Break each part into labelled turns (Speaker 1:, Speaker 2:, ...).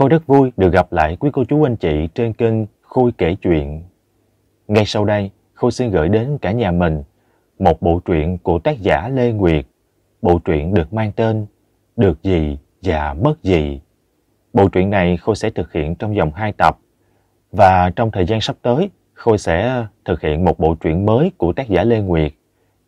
Speaker 1: Khôi rất vui được gặp lại quý cô chú anh chị trên kênh Khôi kể chuyện. Ngay sau đây, Khôi xin gửi đến cả nhà mình một bộ truyện của tác giả Lê Nguyệt. Bộ truyện được mang tên Được gì và mất gì. Bộ truyện này Khôi sẽ thực hiện trong vòng 2 tập. Và trong thời gian sắp tới, Khôi sẽ thực hiện một bộ truyện mới của tác giả Lê Nguyệt.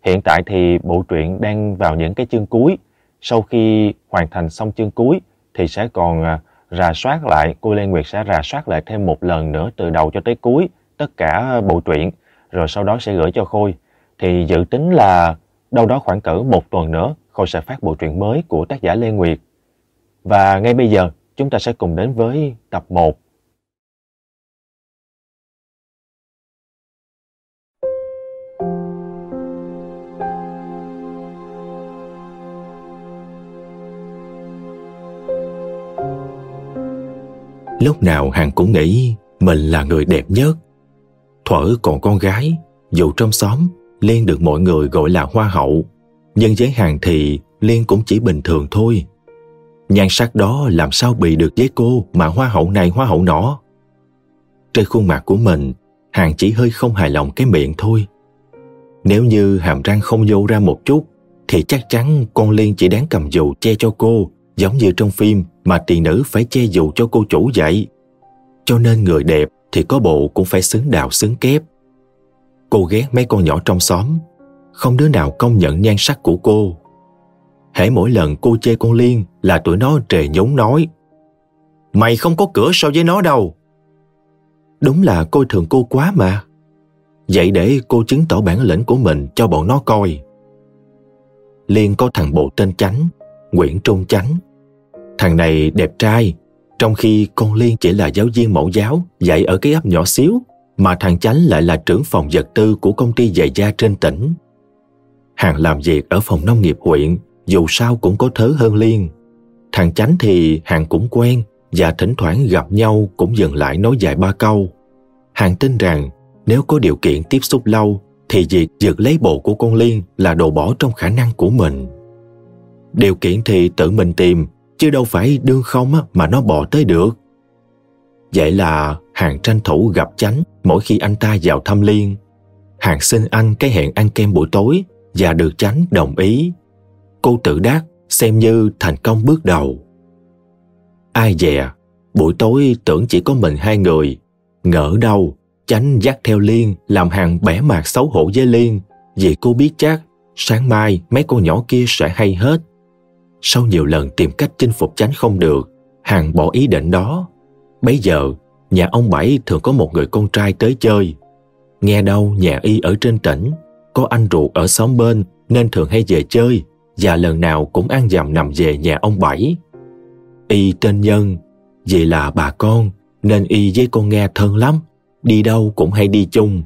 Speaker 1: Hiện tại thì bộ truyện đang vào những cái chương cuối. Sau khi hoàn thành xong chương cuối thì sẽ còn à, rà soát lại, cô Lê Nguyệt sẽ rà soát lại thêm một lần nữa từ đầu cho tới cuối tất cả bộ truyện rồi sau đó sẽ gửi cho Khôi. Thì dự tính là đâu đó khoảng cỡ một tuần nữa Khôi sẽ phát bộ truyện mới của tác giả Lê Nguyệt. Và ngay bây giờ chúng ta sẽ cùng đến với tập 1
Speaker 2: Lúc nào Hằng cũng nghĩ mình là người đẹp nhất. Thuở còn con gái, dù trong xóm, Liên được mọi người gọi là hoa hậu. Nhưng với Hằng thì Liên cũng chỉ bình thường thôi. Nhan sắc đó làm sao bị được với cô mà hoa hậu này hoa hậu nọ. Trên khuôn mặt của mình, Hằng chỉ hơi không hài lòng cái miệng thôi. Nếu như hàm răng không nhô ra một chút, thì chắc chắn con Liên chỉ đáng cầm dù che cho cô giống như trong phim mà tỷ nữ phải che dù cho cô chủ vậy. Cho nên người đẹp thì có bộ cũng phải xứng đào xứng kép. Cô ghét mấy con nhỏ trong xóm, không đứa nào công nhận nhan sắc của cô. Hễ mỗi lần cô chê con Liên là tụi nó trề nhốn nói Mày không có cửa so với nó đâu. Đúng là coi thường cô quá mà. Vậy để cô chứng tỏ bản lĩnh của mình cho bọn nó coi. Liên có thằng bộ tên Chánh Nguyễn Trung Chánh. Thằng này đẹp trai, trong khi con Liên chỉ là giáo viên mẫu giáo dạy ở cái ấp nhỏ xíu, mà thằng Chánh lại là trưởng phòng vật tư của công ty giày da trên tỉnh. Hàng làm việc ở phòng nông nghiệp huyện, dù sao cũng có thớ hơn Liên. Thằng Chánh thì Hàng cũng quen và thỉnh thoảng gặp nhau cũng dừng lại nói vài ba câu. Hàng tin rằng nếu có điều kiện tiếp xúc lâu thì việc giật lấy bộ của con Liên là đồ bỏ trong khả năng của mình. Điều kiện thì tự mình tìm, chứ đâu phải đương không mà nó bỏ tới được. Vậy là Hàng tranh thủ gặp chánh mỗi khi anh ta vào thăm Liên. Hàng xin anh cái hẹn ăn kem buổi tối và được chánh đồng ý. Cô tự đắc xem như thành công bước đầu. Ai dè, buổi tối tưởng chỉ có mình hai người. Ngỡ đâu, chánh dắt theo Liên làm hàng bẻ mặt xấu hổ với Liên vì cô biết chắc sáng mai mấy con nhỏ kia sẽ hay hết. Sau nhiều lần tìm cách chinh phục chánh không được, Hằng bỏ ý định đó. Bấy giờ, nhà ông Bảy thường có một người con trai tới chơi. Nghe đâu nhà y ở trên tỉnh, có anh ruột ở xóm bên nên thường hay về chơi và lần nào cũng ăn dầm nằm về nhà ông Bảy. Y tên Nhân, vì là bà con nên y với con Nga thân lắm, đi đâu cũng hay đi chung.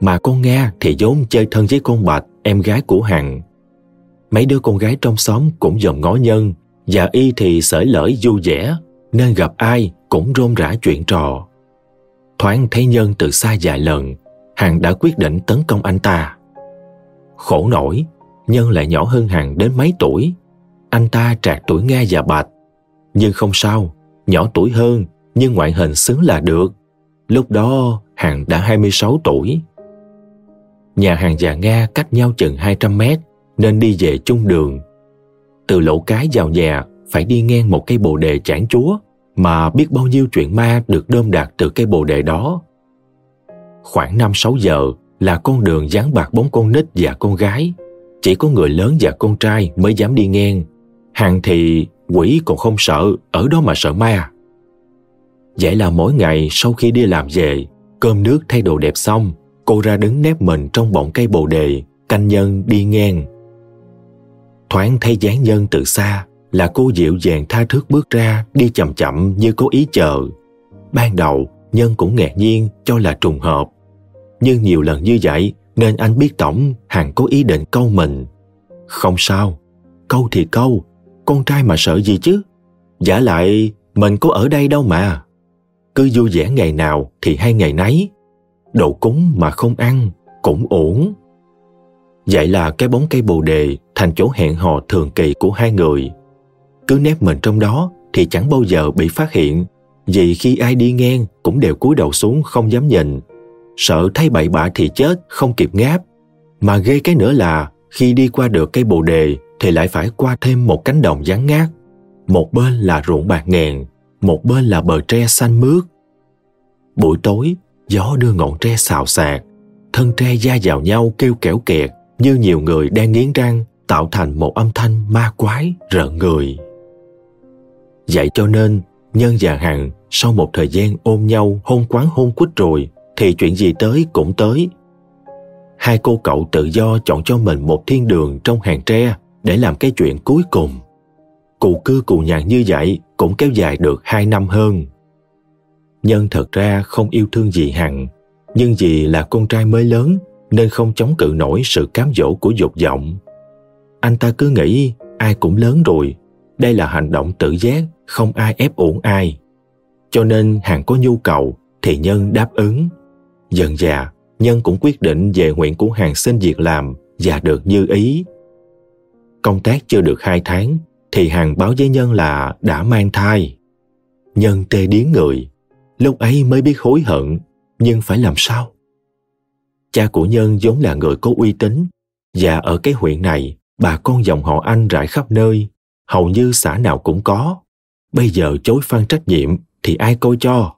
Speaker 2: Mà con Nga thì vốn chơi thân với con Bạch, em gái của Hằng mấy đứa con gái trong xóm cũng dòm ngó nhân và y thì sởi lởi vui vẻ nên gặp ai cũng rôm rã chuyện trò. Thoáng thấy nhân từ xa vài lần, Hằng đã quyết định tấn công anh ta. Khổ nổi, nhân lại nhỏ hơn Hằng đến mấy tuổi. Anh ta trạc tuổi Nga và Bạch. Nhưng không sao, nhỏ tuổi hơn nhưng ngoại hình xứng là được. Lúc đó Hằng đã 26 tuổi. Nhà hàng và Nga cách nhau chừng 200 mét nên đi về chung đường. Từ lỗ cái vào nhà phải đi ngang một cây bồ đề chản chúa mà biết bao nhiêu chuyện ma được đơm đạt từ cây bồ đề đó. Khoảng 5-6 giờ là con đường dán bạc bóng con nít và con gái. Chỉ có người lớn và con trai mới dám đi ngang. Hàng thì quỷ còn không sợ, ở đó mà sợ ma. Vậy là mỗi ngày sau khi đi làm về, cơm nước thay đồ đẹp xong, cô ra đứng nép mình trong bọng cây bồ đề, canh nhân đi ngang thoáng thấy dáng nhân từ xa, là cô dịu dàng tha thước bước ra, đi chậm chậm như có ý chờ. Ban đầu, nhân cũng ngạc nhiên cho là trùng hợp. Nhưng nhiều lần như vậy, nên anh biết tổng hàng có ý định câu mình. Không sao, câu thì câu, con trai mà sợ gì chứ? Giả lại, mình có ở đây đâu mà. Cứ vui vẻ ngày nào thì hay ngày nấy. Đồ cúng mà không ăn, cũng ổn Vậy là cái bóng cây bồ đề thành chỗ hẹn hò thường kỳ của hai người. Cứ nép mình trong đó thì chẳng bao giờ bị phát hiện, vì khi ai đi ngang cũng đều cúi đầu xuống không dám nhìn. Sợ thấy bậy bạ thì chết, không kịp ngáp. Mà ghê cái nữa là khi đi qua được cây bồ đề thì lại phải qua thêm một cánh đồng vắng ngát. Một bên là ruộng bạc ngàn, một bên là bờ tre xanh mướt. Buổi tối, gió đưa ngọn tre xào xạc, thân tre da vào nhau kêu kẻo kẹt như nhiều người đang nghiến răng, tạo thành một âm thanh ma quái, rợn người. Vậy cho nên, nhân và hằng sau một thời gian ôm nhau, hôn quán hôn quýt rồi, thì chuyện gì tới cũng tới. Hai cô cậu tự do chọn cho mình một thiên đường trong hàng tre để làm cái chuyện cuối cùng. Cụ cư cụ nhàn như vậy cũng kéo dài được hai năm hơn. Nhân thật ra không yêu thương gì hằng, nhưng vì là con trai mới lớn nên không chống cự nổi sự cám dỗ của dục vọng. Anh ta cứ nghĩ ai cũng lớn rồi, đây là hành động tự giác, không ai ép uổng ai. Cho nên hàng có nhu cầu thì nhân đáp ứng. Dần dà, nhân cũng quyết định về nguyện của hàng xin việc làm và được như ý. Công tác chưa được hai tháng thì hàng báo với nhân là đã mang thai. Nhân tê điếng người, lúc ấy mới biết hối hận, nhưng phải làm sao? Cha của nhân vốn là người có uy tín, và ở cái huyện này, bà con dòng họ anh rải khắp nơi, hầu như xã nào cũng có. Bây giờ chối phan trách nhiệm thì ai coi cho?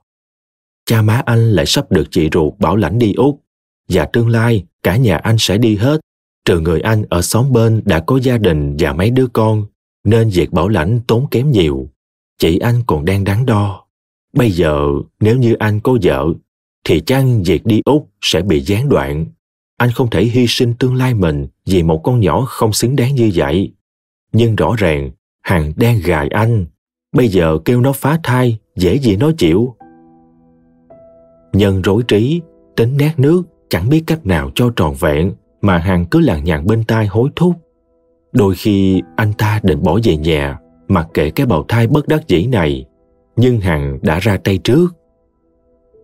Speaker 2: Cha má anh lại sắp được chị ruột bảo lãnh đi úc, và tương lai cả nhà anh sẽ đi hết. Trừ người anh ở xóm bên đã có gia đình và mấy đứa con, nên việc bảo lãnh tốn kém nhiều. Chị anh còn đang đắn đo. Bây giờ nếu như anh có vợ thì chăng việc đi úc sẽ bị gián đoạn. Anh không thể hy sinh tương lai mình vì một con nhỏ không xứng đáng như vậy. Nhưng rõ ràng hằng đang gài anh. Bây giờ kêu nó phá thai, dễ gì nó chịu. Nhân rối trí, tính nát nước, chẳng biết cách nào cho tròn vẹn, mà hằng cứ lằng nhằng bên tai hối thúc. Đôi khi, anh ta định bỏ về nhà, mặc kệ cái bào thai bất đắc dĩ này. Nhưng hằng đã ra tay trước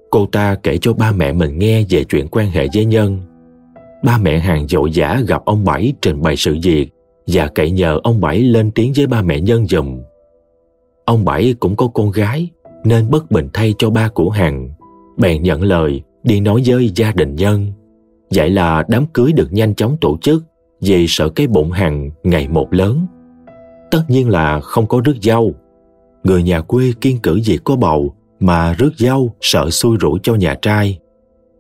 Speaker 2: cô ta kể cho ba mẹ mình nghe về chuyện quan hệ với nhân. Ba mẹ hàng dội dã gặp ông bảy trình bày sự việc và cậy nhờ ông bảy lên tiếng với ba mẹ nhân dùm ông bảy cũng có con gái, nên bất bình thay cho ba của hằng bèn nhận lời, đi nói với gia đình nhân. Vậy là đám cưới được nhanh chóng tổ chức vì sợ cái bụng hằng ngày một lớn. Tất nhiên là không có rước dâu. Người nhà quê kiên cử việc có bầu mà rước dâu sợ xui rủi cho nhà trai.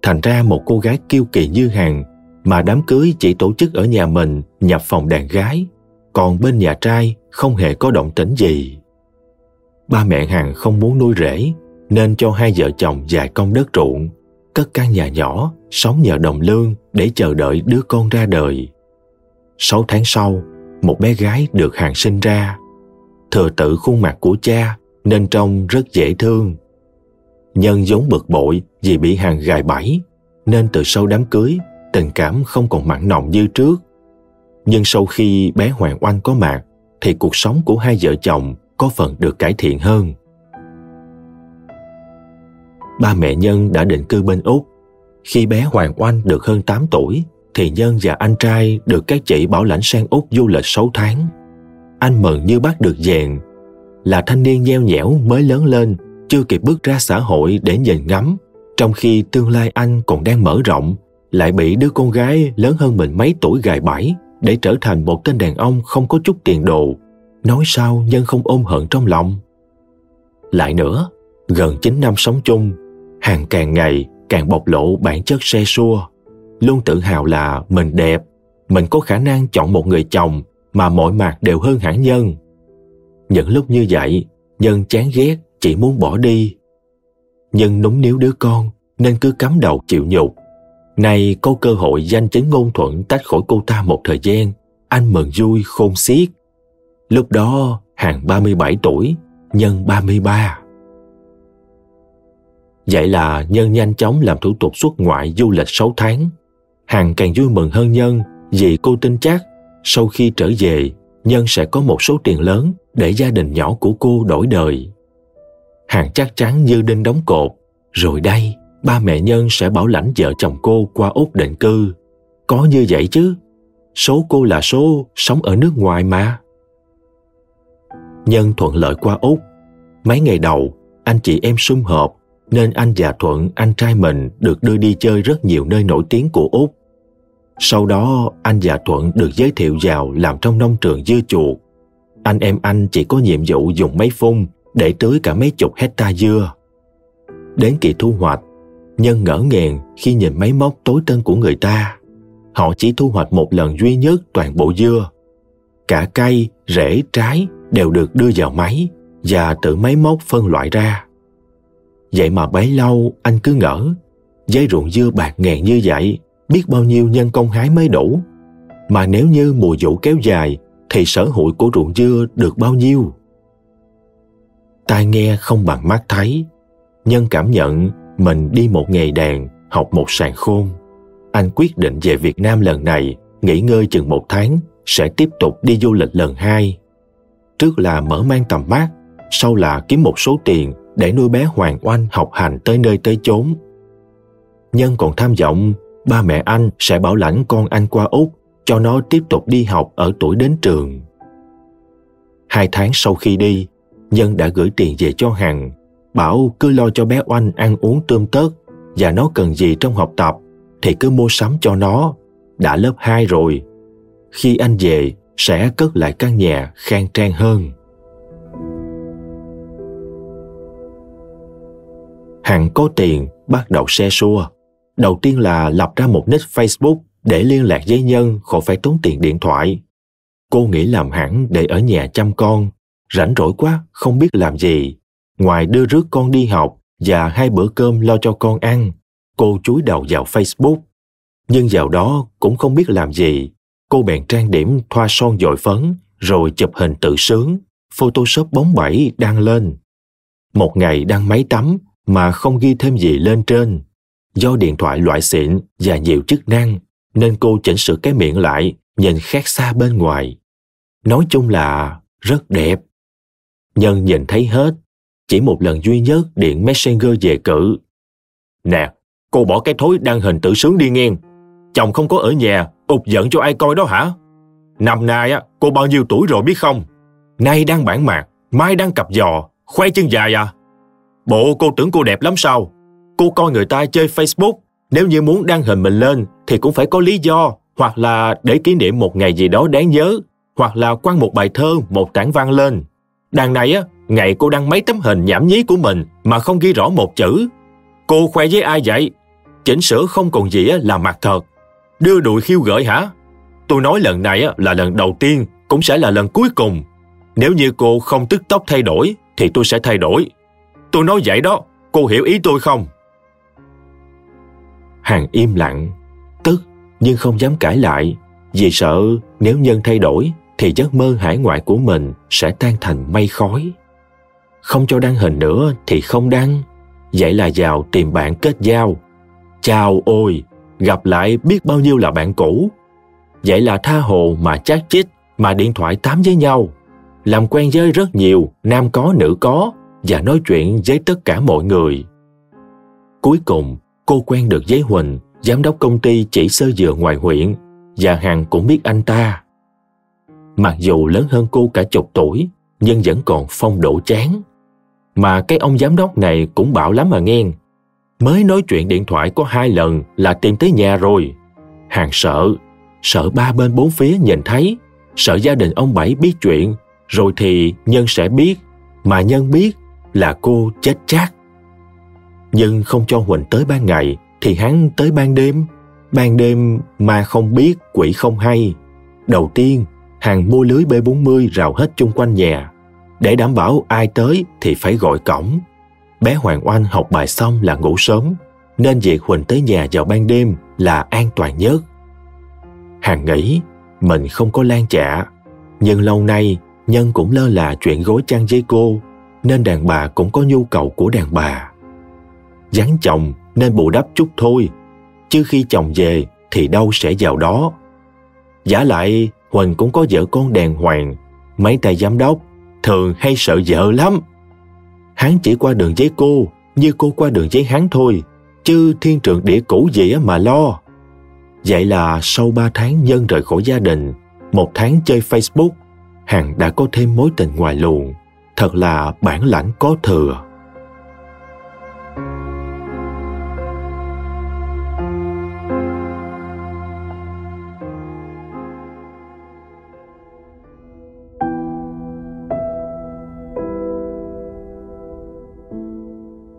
Speaker 2: Thành ra một cô gái kiêu kỳ như hàng, mà đám cưới chỉ tổ chức ở nhà mình nhập phòng đàn gái còn bên nhà trai không hề có động tĩnh gì. Ba mẹ hàng không muốn nuôi rể nên cho hai vợ chồng dài công đất ruộng cất căn nhà nhỏ sống nhờ đồng lương để chờ đợi đứa con ra đời. Sáu tháng sau một bé gái được hàng sinh ra. Thừa tự khuôn mặt của cha nên trông rất dễ thương nhân vốn bực bội vì bị hàng gài bẫy, nên từ sau đám cưới, tình cảm không còn mặn nồng như trước. Nhưng sau khi bé hoàng oanh có mặt, thì cuộc sống của hai vợ chồng có phần được cải thiện hơn. Ba mẹ nhân đã định cư bên úc. Khi bé hoàng oanh được hơn 8 tuổi, thì nhân và anh trai được các chị bảo lãnh sang úc du lịch 6 tháng. Anh mừng như bắt được vàng. Là thanh niên nheo nhẽo mới lớn lên chưa kịp bước ra xã hội để nhìn ngắm, trong khi tương lai anh còn đang mở rộng, lại bị đứa con gái lớn hơn mình mấy tuổi gài bẫy để trở thành một tên đàn ông không có chút tiền đồ. Nói sao nhân không ôm hận trong lòng? Lại nữa, gần 9 năm sống chung, hàng càng ngày càng bộc lộ bản chất xe xua. Luôn tự hào là mình đẹp, mình có khả năng chọn một người chồng mà mọi mặt đều hơn hẳn nhân. Những lúc như vậy, nhân chán ghét chỉ muốn bỏ đi nhưng núng níu đứa con nên cứ cắm đầu chịu nhục nay có cơ hội danh chính ngôn thuận tách khỏi cô ta một thời gian anh mừng vui khôn xiết lúc đó hàng 37 tuổi nhân 33 Vậy là Nhân nhanh chóng làm thủ tục xuất ngoại du lịch 6 tháng. Hằng càng vui mừng hơn Nhân vì cô tin chắc sau khi trở về, Nhân sẽ có một số tiền lớn để gia đình nhỏ của cô đổi đời hàng chắc chắn như đinh đóng cột, rồi đây ba mẹ Nhân sẽ bảo lãnh vợ chồng cô qua Úc định cư. Có như vậy chứ, số cô là số sống ở nước ngoài mà. Nhân thuận lợi qua Úc Mấy ngày đầu, anh chị em sum họp nên anh và Thuận, anh trai mình được đưa đi chơi rất nhiều nơi nổi tiếng của Úc. Sau đó, anh và Thuận được giới thiệu vào làm trong nông trường dưa chuột. Anh em anh chỉ có nhiệm vụ dùng máy phun để tưới cả mấy chục hecta dưa. Đến kỳ thu hoạch, Nhân ngỡ ngàng khi nhìn máy móc tối tân của người ta. Họ chỉ thu hoạch một lần duy nhất toàn bộ dưa. Cả cây, rễ, trái đều được đưa vào máy và tự máy móc phân loại ra. Vậy mà bấy lâu anh cứ ngỡ, giấy ruộng dưa bạc ngàn như vậy, biết bao nhiêu nhân công hái mới đủ. Mà nếu như mùa vụ kéo dài, thì sở hữu của ruộng dưa được bao nhiêu? Tai nghe không bằng mắt thấy, nhân cảm nhận mình đi một ngày đàn, học một sàn khôn. Anh quyết định về Việt Nam lần này, nghỉ ngơi chừng một tháng, sẽ tiếp tục đi du lịch lần hai. Trước là mở mang tầm mắt, sau là kiếm một số tiền để nuôi bé Hoàng Oanh học hành tới nơi tới chốn. Nhân còn tham vọng ba mẹ anh sẽ bảo lãnh con anh qua Úc cho nó tiếp tục đi học ở tuổi đến trường. Hai tháng sau khi đi, Nhân đã gửi tiền về cho Hằng, bảo cứ lo cho bé Oanh ăn uống tươm tớt và nó cần gì trong học tập thì cứ mua sắm cho nó. Đã lớp 2 rồi. Khi anh về, sẽ cất lại căn nhà khang trang hơn. Hằng có tiền bắt đầu xe xua. Đầu tiên là lập ra một nick Facebook để liên lạc với nhân khỏi phải tốn tiền điện thoại. Cô nghĩ làm hẳn để ở nhà chăm con, rảnh rỗi quá không biết làm gì. Ngoài đưa rước con đi học và hai bữa cơm lo cho con ăn, cô chúi đầu vào Facebook. Nhưng vào đó cũng không biết làm gì. Cô bèn trang điểm thoa son dội phấn, rồi chụp hình tự sướng, Photoshop bóng bẩy đăng lên. Một ngày đăng máy tắm mà không ghi thêm gì lên trên. Do điện thoại loại xịn và nhiều chức năng, nên cô chỉnh sửa cái miệng lại, nhìn khác xa bên ngoài. Nói chung là rất đẹp. Nhân nhìn thấy hết, chỉ một lần duy nhất điện Messenger về cử. Nè, cô bỏ cái thối đăng hình tự sướng đi ngang Chồng không có ở nhà, ụt giận cho ai coi đó hả? Năm nay á, cô bao nhiêu tuổi rồi biết không? Nay đang bản mạc, mai đang cặp giò, khoe chân dài à? Bộ cô tưởng cô đẹp lắm sao? Cô coi người ta chơi Facebook, nếu như muốn đăng hình mình lên thì cũng phải có lý do, hoặc là để kỷ niệm một ngày gì đó đáng nhớ, hoặc là quăng một bài thơ, một tảng văn lên. Đằng này á, ngày cô đăng mấy tấm hình nhảm nhí của mình mà không ghi rõ một chữ. Cô khoe với ai vậy? Chỉnh sửa không còn gì là mặt thật. Đưa đùi khiêu gợi hả? Tôi nói lần này là lần đầu tiên, cũng sẽ là lần cuối cùng. Nếu như cô không tức tốc thay đổi, thì tôi sẽ thay đổi. Tôi nói vậy đó, cô hiểu ý tôi không? Hàng im lặng, tức nhưng không dám cãi lại, vì sợ nếu nhân thay đổi thì giấc mơ hải ngoại của mình sẽ tan thành mây khói. Không cho đăng hình nữa thì không đăng, vậy là vào tìm bạn kết giao. Chào ôi, gặp lại biết bao nhiêu là bạn cũ. Vậy là tha hồ mà chát chít, mà điện thoại tám với nhau. Làm quen với rất nhiều, nam có nữ có, và nói chuyện với tất cả mọi người. Cuối cùng, cô quen được với Huỳnh, giám đốc công ty chỉ sơ dừa ngoài huyện, và Hằng cũng biết anh ta. Mặc dù lớn hơn cô cả chục tuổi, nhưng vẫn còn phong độ chán. Mà cái ông giám đốc này cũng bảo lắm mà nghe. Mới nói chuyện điện thoại có hai lần là tìm tới nhà rồi. Hàng sợ, sợ ba bên bốn phía nhìn thấy, sợ gia đình ông Bảy biết chuyện, rồi thì Nhân sẽ biết, mà Nhân biết là cô chết chắc. Nhưng không cho Huỳnh tới ban ngày thì hắn tới ban đêm. Ban đêm mà không biết quỷ không hay. Đầu tiên, hàng mua lưới B40 rào hết chung quanh nhà. Để đảm bảo ai tới thì phải gọi cổng. Bé Hoàng Oanh học bài xong là ngủ sớm, nên việc Huỳnh tới nhà vào ban đêm là an toàn nhất. Hàng nghĩ mình không có lan chạ, nhưng lâu nay Nhân cũng lơ là chuyện gối chăn với cô nên đàn bà cũng có nhu cầu của đàn bà. Gián chồng nên bù đắp chút thôi, chứ khi chồng về thì đâu sẽ vào đó. Giả lại, Huỳnh cũng có vợ con đàng hoàng, mấy tay giám đốc thường hay sợ vợ lắm. Hắn chỉ qua đường với cô như cô qua đường với hắn thôi, chứ thiên trường địa cũ gì mà lo. Vậy là sau ba tháng Nhân rời khỏi gia đình, một tháng chơi Facebook, Hằng đã có thêm mối tình ngoài luồng thật là bản lãnh có thừa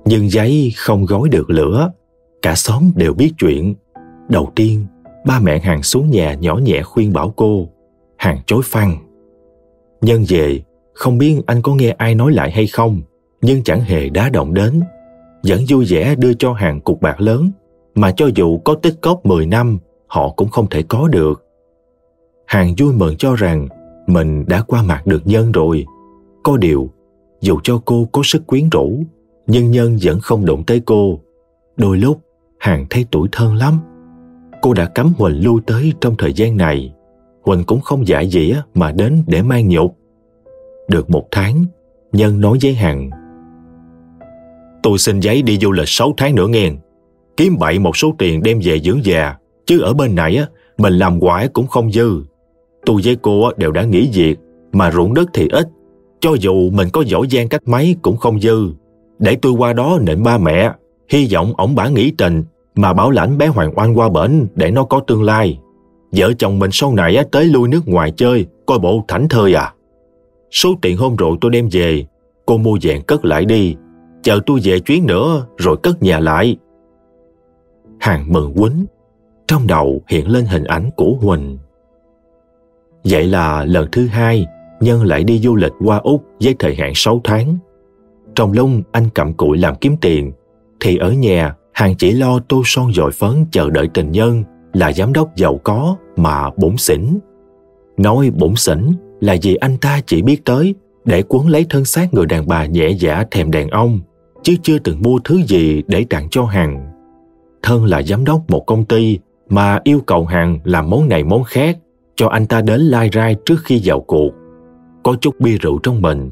Speaker 2: nhưng giấy không gói được lửa. Cả xóm đều biết chuyện. Đầu tiên, ba mẹ hằng xuống nhà nhỏ nhẹ khuyên bảo cô, hằng chối phăng. Nhân về, không biết anh có nghe ai nói lại hay không, nhưng chẳng hề đá động đến. Vẫn vui vẻ đưa cho hàng cục bạc lớn, mà cho dù có tích cóp 10 năm, họ cũng không thể có được. Hàng vui mừng cho rằng mình đã qua mặt được nhân rồi. Có điều, dù cho cô có sức quyến rũ nhưng nhân vẫn không đụng tới cô. Đôi lúc, hàng thấy tuổi thân lắm. Cô đã cấm huỳnh lưu tới trong thời gian này. Huỳnh cũng không giả dĩa mà đến để mang nhục. Được một tháng, nhân nói với hằng, tôi xin giấy đi du lịch 6 tháng nữa nghe. Kiếm bậy một số tiền đem về dưỡng già, chứ ở bên này á, mình làm quải cũng không dư. Tôi với cô đều đã nghỉ việc, mà ruộng đất thì ít, cho dù mình có giỏi giang cách mấy cũng không dư để tôi qua đó nịnh ba mẹ hy vọng ổng bả nghĩ tình mà bảo lãnh bé Hoàng Oanh qua bển để nó có tương lai. Vợ chồng mình sau này tới lui nước ngoài chơi, coi bộ thảnh thơi à. Số tiền hôm rồi tôi đem về, cô mua vàng cất lại đi, chờ tôi về chuyến nữa rồi cất nhà lại. Hàng mừng quýnh, trong đầu hiện lên hình ảnh của Huỳnh. Vậy là lần thứ hai, Nhân lại đi du lịch qua Úc với thời hạn 6 tháng. Trong lông anh cặm cụi làm kiếm tiền, thì ở nhà hàng chỉ lo tô son dội phấn chờ đợi tình nhân là giám đốc giàu có mà bổn xỉn. Nói bổn xỉn là vì anh ta chỉ biết tới để cuốn lấy thân xác người đàn bà nhẹ dạ thèm đàn ông, chứ chưa từng mua thứ gì để tặng cho Hằng. Thân là giám đốc một công ty mà yêu cầu Hằng làm món này món khác cho anh ta đến lai rai trước khi vào cuộc. Có chút bia rượu trong mình,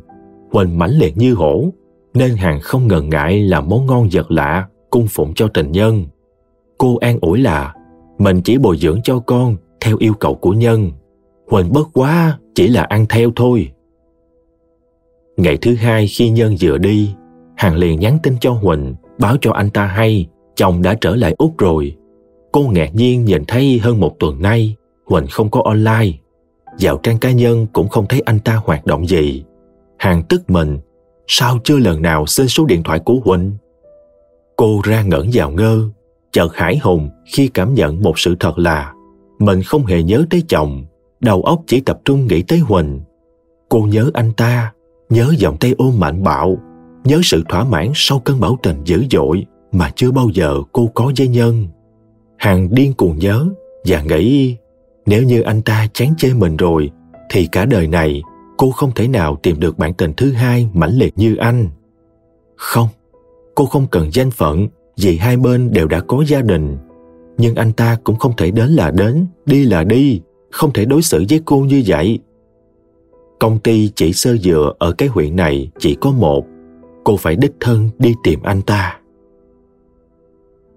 Speaker 2: Huỳnh mãnh liệt như hổ, nên Hằng không ngần ngại làm món ngon vật lạ cung phụng cho tình nhân. Cô an ủi là mình chỉ bồi dưỡng cho con theo yêu cầu của nhân. Huỳnh bất quá chỉ là ăn theo thôi. Ngày thứ hai khi Nhân vừa đi, Hằng liền nhắn tin cho Huỳnh báo cho anh ta hay chồng đã trở lại Úc rồi. Cô ngạc nhiên nhìn thấy hơn một tuần nay Huỳnh không có online. Dạo trang cá nhân cũng không thấy anh ta hoạt động gì. Hàng tức mình, sao chưa lần nào xin số điện thoại của Huỳnh? Cô ra ngẩn vào ngơ, chợt hải hùng khi cảm nhận một sự thật là mình không hề nhớ tới chồng, đầu óc chỉ tập trung nghĩ tới Huỳnh. Cô nhớ anh ta, nhớ vòng tay ôm mạnh bạo, nhớ sự thỏa mãn sau cơn bão tình dữ dội mà chưa bao giờ cô có với nhân. Hàng điên cuồng nhớ và nghĩ nếu như anh ta chán chê mình rồi thì cả đời này cô không thể nào tìm được bạn tình thứ hai mãnh liệt như anh. Không, cô không cần danh phận vì hai bên đều đã có gia đình. Nhưng anh ta cũng không thể đến là đến đi là đi không thể đối xử với cô như vậy. Công ty chỉ sơ dựa ở cái huyện này chỉ có một cô phải đích thân đi tìm anh ta.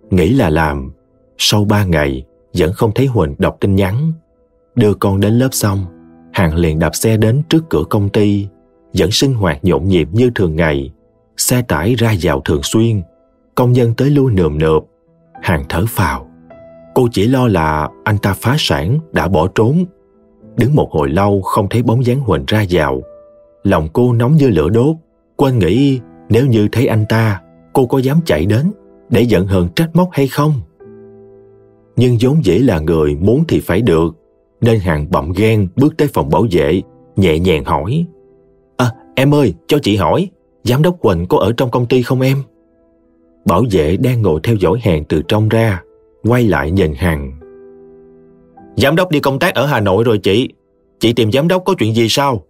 Speaker 2: Nghĩ là làm sau ba ngày vẫn không thấy huỳnh đọc tin nhắn. Đưa con đến lớp xong hàng liền đạp xe đến trước cửa công ty vẫn sinh hoạt nhộn nhịp như thường ngày xe tải ra vào thường xuyên, công nhân tới lui nườm nượp, hàng thở phào. Cô chỉ lo là anh ta phá sản, đã bỏ trốn. Đứng một hồi lâu không thấy bóng dáng Huỳnh ra vào. Lòng cô nóng như lửa đốt, quên nghĩ nếu như thấy anh ta, cô có dám chạy đến để giận hờn trách móc hay không? Nhưng vốn dĩ là người muốn thì phải được, nên hàng bậm ghen bước tới phòng bảo vệ, nhẹ nhàng hỏi. À, em ơi, cho chị hỏi, Giám đốc Quỳnh có ở trong công ty không em? Bảo vệ đang ngồi theo dõi hàng từ trong ra, quay lại nhìn Hằng. Giám đốc đi công tác ở Hà Nội rồi chị. Chị tìm giám đốc có chuyện gì sao?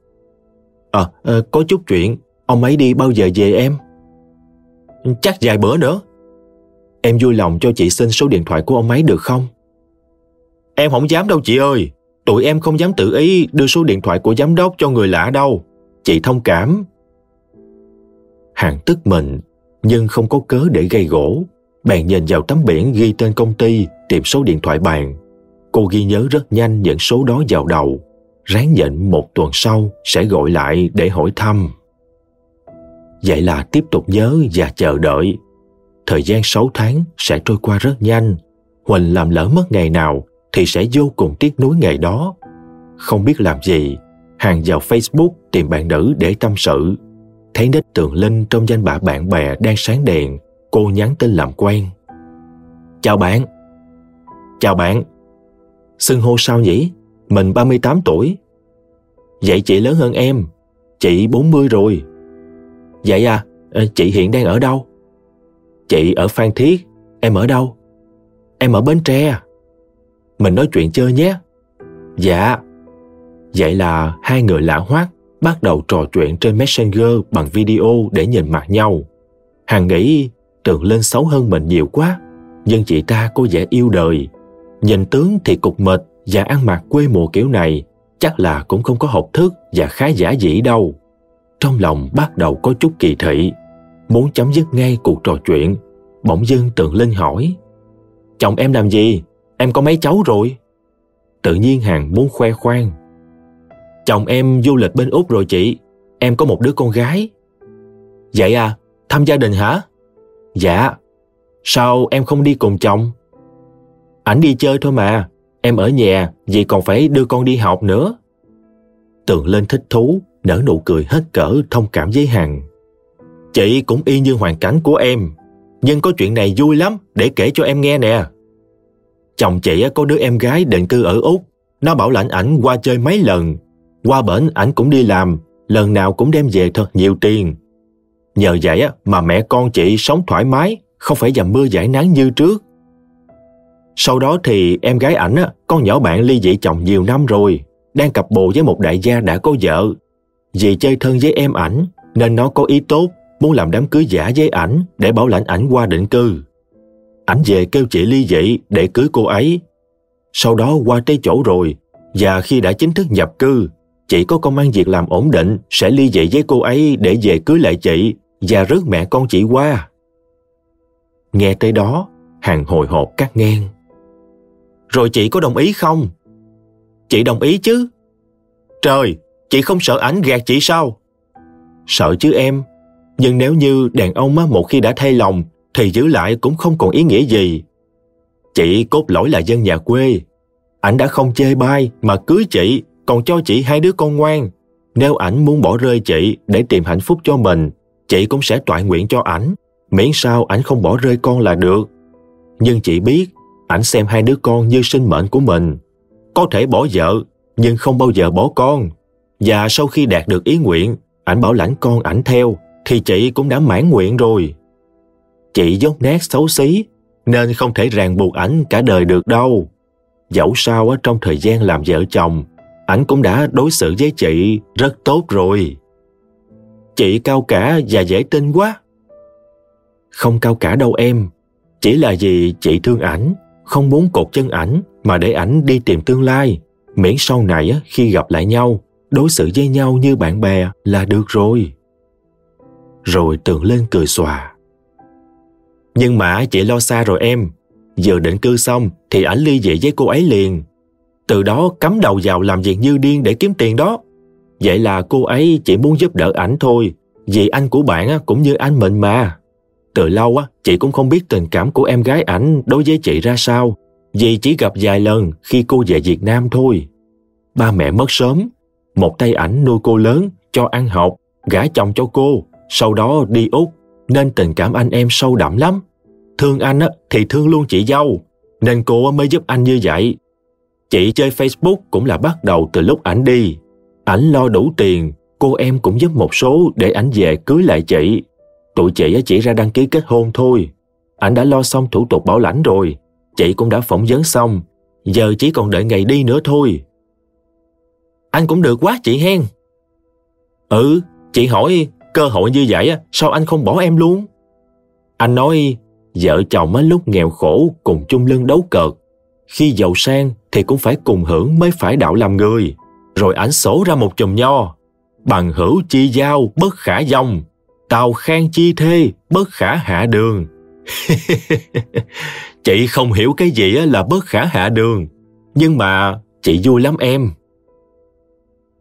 Speaker 2: À, à, có chút chuyện. Ông ấy đi bao giờ về em? Chắc vài bữa nữa. Em vui lòng cho chị xin số điện thoại của ông ấy được không? Em không dám đâu chị ơi. Tụi em không dám tự ý đưa số điện thoại của giám đốc cho người lạ đâu. Chị thông cảm, Hàng tức mình, nhưng không có cớ để gây gỗ. Bạn nhìn vào tấm biển ghi tên công ty, tìm số điện thoại bạn, Cô ghi nhớ rất nhanh những số đó vào đầu. Ráng nhịn một tuần sau sẽ gọi lại để hỏi thăm. vậy là tiếp tục nhớ và chờ đợi thời gian 6 tháng sẽ trôi qua rất nhanh huỳnh làm lỡ mất ngày nào thì sẽ vô cùng tiếc nuối ngày đó. Không biết làm gì, hàng vào facebook tìm bạn nữ để tâm sự. Thấy nít tường linh trong danh bạ bạn bè đang sáng đèn, cô nhắn tin làm quen. Chào bạn. Chào bạn. Xưng hô sao nhỉ? Mình 38 tuổi. Vậy chị lớn hơn em, chị 40 rồi. Vậy à ờ, chị hiện đang ở đâu? Chị ở phan thiết, em ở đâu? Em ở bến tre mình nói chuyện chơi nhé. Dạ. Vậy là hai người lạ hoác bắt đầu trò chuyện trên messenger bằng video để nhìn mặt nhau. Hằng nghĩ tường lên xấu hơn mình nhiều quá, nhưng chị ta có vẻ yêu đời. Nhìn tướng thì cục mệt và ăn mặc quê mùa kiểu này chắc là cũng không có học thức và khá giả dĩ đâu. Trong lòng bắt đầu có chút kỳ thị, muốn chấm dứt ngay cuộc trò chuyện, bỗng dưng tượng linh hỏi, chồng em làm gì? Em có mấy cháu rồi? Tự nhiên hằng muốn khoe khoang. Chồng em du lịch bên úc rồi chị. Em có một đứa con gái. Vậy à thăm gia đình hả? Dạ. Sao em không đi cùng chồng? Ảnh đi chơi thôi mà. Em ở nhà vì còn phải đưa con đi học nữa. Tường lên thích thú, nở nụ cười hết cỡ thông cảm với hằng. Chị cũng y như hoàn cảnh của em. Nhưng có chuyện này vui lắm, để kể cho em nghe nè chồng chị có đứa em gái định cư ở úc. Nó bảo lãnh ảnh qua chơi mấy lần. Qua bển, ảnh cũng đi làm. Lần nào cũng đem về thật nhiều tiền. Nhờ vậy mà mẹ con chị sống thoải mái, không phải dầm mưa giải nắng như trước. Sau đó thì em gái ảnh con nhỏ bạn ly dị chồng nhiều năm rồi, đang cặp bồ với một đại gia đã có vợ. Vì chơi thân với em ảnh, nên nó có ý tốt, muốn làm đám cưới giả với ảnh để bảo lãnh ảnh qua định cư ảnh về kêu chị ly dậy để cưới cô ấy. Sau đó qua tới chỗ rồi và khi đã chính thức nhập cư chị có công an việc làm ổn định sẽ ly dị với cô ấy để về cưới lại chị và rước mẹ con chị qua. Nghe tới đó hàng hồi hộp cắt ngang. Rồi chị có đồng ý không? Chị đồng ý chứ? Trời chị không sợ ảnh gạt chị sao? Sợ chứ em nhưng nếu như đàn ông á, một khi đã thay lòng thì giữ lại cũng không còn ý nghĩa gì. Chị cốt lỗi là dân nhà quê. Ảnh đã không chê bai mà cưới chị, còn cho chị hai đứa con ngoan. Nếu ảnh muốn bỏ rơi chị để tìm hạnh phúc cho mình, chị cũng sẽ toại nguyện cho ảnh. Miễn sao ảnh không bỏ rơi con là được. Nhưng chị biết, ảnh xem hai đứa con như sinh mệnh của mình. Có thể bỏ vợ, nhưng không bao giờ bỏ con. Và sau khi đạt được ý nguyện, ảnh bảo lãnh con ảnh theo, thì chị cũng đã mãn nguyện rồi chị dốt nét xấu xí, nên không thể ràng buộc ảnh cả đời được đâu. Dẫu sao trong thời gian làm vợ chồng, ảnh cũng đã đối xử với chị rất tốt rồi. Chị cao cả và dễ tin quá. Không cao cả đâu em, chỉ là vì chị thương ảnh, không muốn cột chân ảnh mà để ảnh đi tìm tương lai. Miễn sau này khi gặp lại nhau, đối xử với nhau như bạn bè là được rồi. Rồi tường lên cười xòa nhưng mà chị lo xa rồi em. Vừa định cư xong thì ảnh ly dị với cô ấy liền. Từ đó cắm đầu vào làm việc như điên để kiếm tiền đó. Vậy là cô ấy chỉ muốn giúp đỡ ảnh thôi, vì anh của bạn cũng như anh mình mà. Từ lâu á, chị cũng không biết tình cảm của em gái ảnh đối với chị ra sao, vì chỉ gặp vài lần khi cô về việt nam thôi. Ba mẹ mất sớm, một tay ảnh nuôi cô lớn cho ăn học, gả chồng cho cô, sau đó đi úc, nên tình cảm anh em sâu đậm lắm thương anh thì thương luôn chị dâu. Nên cô mới giúp anh như vậy. Chị chơi facebook cũng là bắt đầu từ lúc ảnh đi. Ảnh lo đủ tiền, cô em cũng giúp một số để ảnh về cưới lại chị. Tụi chị chỉ ra đăng ký kết hôn thôi. Ảnh đã lo xong thủ tục bảo lãnh rồi. Chị cũng đã phỏng vấn xong. Giờ chỉ còn đợi ngày đi nữa thôi. Anh cũng được quá chị hen. Ừ chị hỏi cơ hội như vậy sao anh không bỏ em luôn? Anh nói vợ chồng lúc nghèo khổ cùng chung lưng đấu cợt. Khi giàu sang thì cũng phải cùng hưởng mới phải đạo làm người. Rồi ảnh sổ ra một chùm nho. Bằng hữu chi giao bất khả dòng. Tào khang chi thê bất khả hạ đường. Chị không hiểu cái gì là bất khả hạ đường. Nhưng mà chị vui lắm em.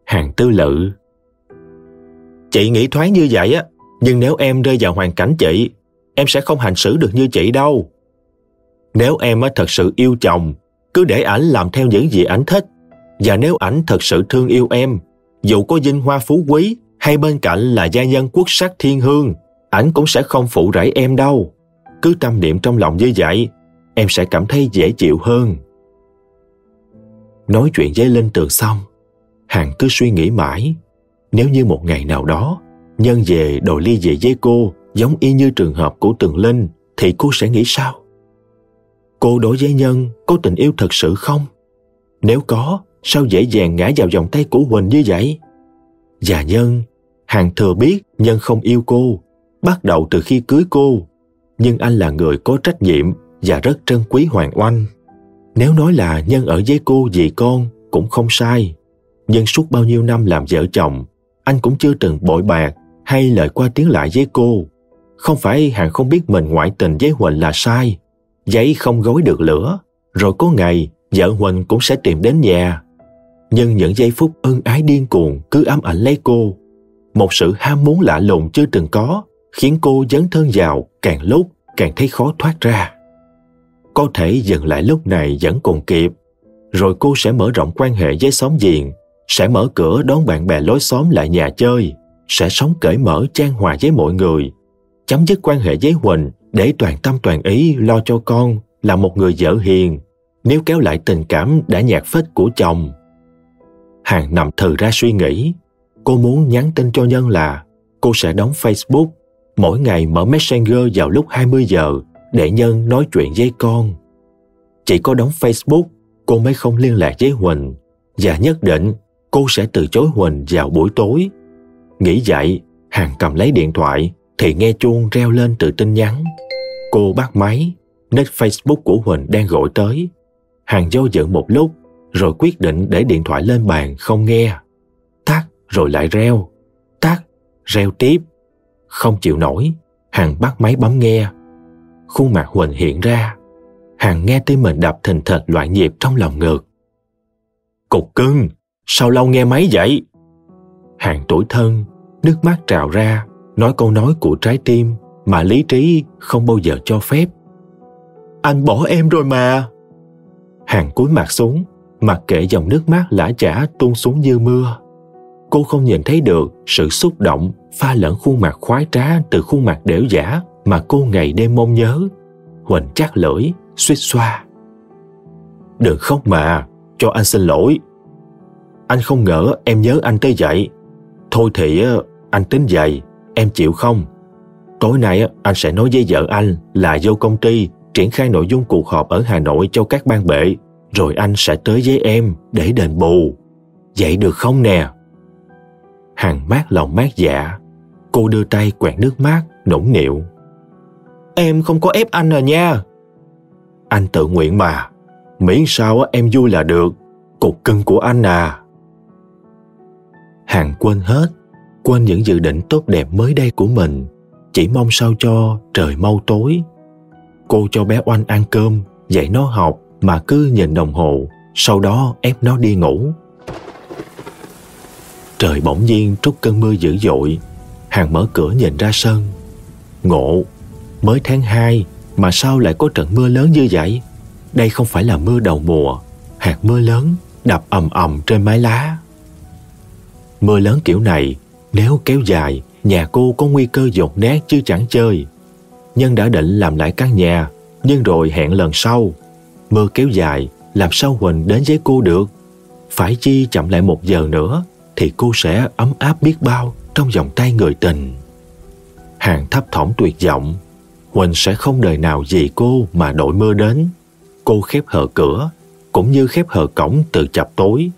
Speaker 2: Hàng tư lự. Chị nghĩ thoáng như vậy á Nhưng nếu em rơi vào hoàn cảnh chị, em sẽ không hành xử được như chị đâu. Nếu em thật sự yêu chồng, cứ để ảnh làm theo những gì ảnh thích. Và nếu ảnh thật sự thương yêu em, dù có vinh hoa phú quý hay bên cạnh là gia nhân quốc sắc thiên hương, ảnh cũng sẽ không phụ rẫy em đâu. Cứ tâm niệm trong lòng như vậy, em sẽ cảm thấy dễ chịu hơn. Nói chuyện với Linh Tường xong, Hằng cứ suy nghĩ mãi. Nếu như một ngày nào đó, Nhân về đồ ly về với cô giống y như trường hợp của Tường Linh, thì cô sẽ nghĩ sao? Cô đối với Nhân có tình yêu thật sự không? Nếu có, sao dễ dàng ngã vào vòng tay của Huỳnh như vậy? Và Nhân, hàng thừa biết Nhân không yêu cô, bắt đầu từ khi cưới cô. Nhưng anh là người có trách nhiệm và rất trân quý Hoàng Oanh. Nếu nói là Nhân ở với cô vì con cũng không sai. Nhưng suốt bao nhiêu năm làm vợ chồng, anh cũng chưa từng bội bạc hay lời qua tiếng lại với cô. Không phải Hằng không biết mình ngoại tình với Huỳnh là sai. Giấy không gói được lửa, rồi có ngày vợ Huỳnh cũng sẽ tìm đến nhà. Nhưng những giây phút ân ái điên cuồng cứ ám ảnh lấy cô. Một sự ham muốn lạ lùng chưa từng có khiến cô dấn thân vào càng lúc càng thấy khó thoát ra. Có thể dừng lại lúc này vẫn còn kịp, rồi cô sẽ mở rộng quan hệ với xóm giềng, sẽ mở cửa đón bạn bè lối xóm lại nhà chơi, sẽ sống cởi mở trang hòa với mọi người, chấm dứt quan hệ với Huỳnh để toàn tâm toàn ý lo cho con là một người vợ hiền, nếu kéo lại tình cảm đã nhạt phết của chồng. Hàng nằm thừ ra suy nghĩ, cô muốn nhắn tin cho Nhân là cô sẽ đóng Facebook, mỗi ngày mở Messenger vào lúc 20 giờ để Nhân nói chuyện với con. Chỉ có đóng Facebook, cô mới không liên lạc với Huỳnh và nhất định cô sẽ từ chối Huỳnh vào buổi tối. Nghĩ vậy, Hàng cầm lấy điện thoại thì nghe chuông reo lên từ tin nhắn. Cô bắt máy, nick Facebook của Huỳnh đang gọi tới. Hàng do dự một lúc, rồi quyết định để điện thoại lên bàn không nghe. Tắt rồi lại reo, tắt, reo tiếp. Không chịu nổi, Hàng bắt máy bấm nghe. Khuôn mặt Huỳnh hiện ra. Hàng nghe tim mình đập thình thịch loạn nhịp trong lòng ngực. Cục cưng, sao lâu nghe máy vậy? Hàng tuổi thân, nước mắt trào ra, nói câu nói của trái tim mà lý trí không bao giờ cho phép. Anh bỏ em rồi mà. Hàng cúi mặt xuống, mặc kệ dòng nước mắt lã chả tuôn xuống như mưa. Cô không nhìn thấy được sự xúc động pha lẫn khuôn mặt khoái trá từ khuôn mặt đểu giả mà cô ngày đêm mong nhớ. Huỳnh chắc lưỡi, suýt xoa. Đừng khóc mà, cho anh xin lỗi. Anh không ngờ em nhớ anh tới vậy. Thôi thì ờ, anh tính vậy, em chịu không? Tối nay anh sẽ nói với vợ anh là vô công ty triển khai nội dung cuộc họp ở Hà Nội cho các ban bệ, rồi anh sẽ tới với em để đền bù. Vậy được không nè? Hằng mát lòng mát dạ, cô đưa tay quẹt nước mắt, nũng nịu. Em không có ép anh à nha. Anh tự nguyện mà, miễn sao em vui là được, cục cưng của anh à. Hằng quên hết, quên những dự định tốt đẹp mới đây của mình, chỉ mong sao cho trời mau tối. Cô cho bé Oanh ăn cơm, dạy nó học mà cứ nhìn đồng hồ, sau đó ép nó đi ngủ. Trời bỗng nhiên trút cơn mưa dữ dội, Hàng mở cửa nhìn ra sân. Ngộ, mới tháng 2 mà sao lại có trận mưa lớn như vậy? Đây không phải là mưa đầu mùa, hạt mưa lớn đập ầm ầm trên mái lá. Mưa lớn kiểu này, nếu kéo dài, nhà cô có nguy cơ dột nát chứ chẳng chơi. Nhân đã định làm lại căn nhà, nhưng rồi hẹn lần sau. Mưa kéo dài, làm sao Huỳnh đến với cô được? Phải chi chậm lại một giờ nữa, thì cô sẽ ấm áp biết bao trong vòng tay người tình. Hàng thấp thỏm tuyệt vọng, Huỳnh sẽ không đời nào vì cô mà đội mưa đến. Cô khép hờ cửa, cũng như khép hờ cổng từ chập tối.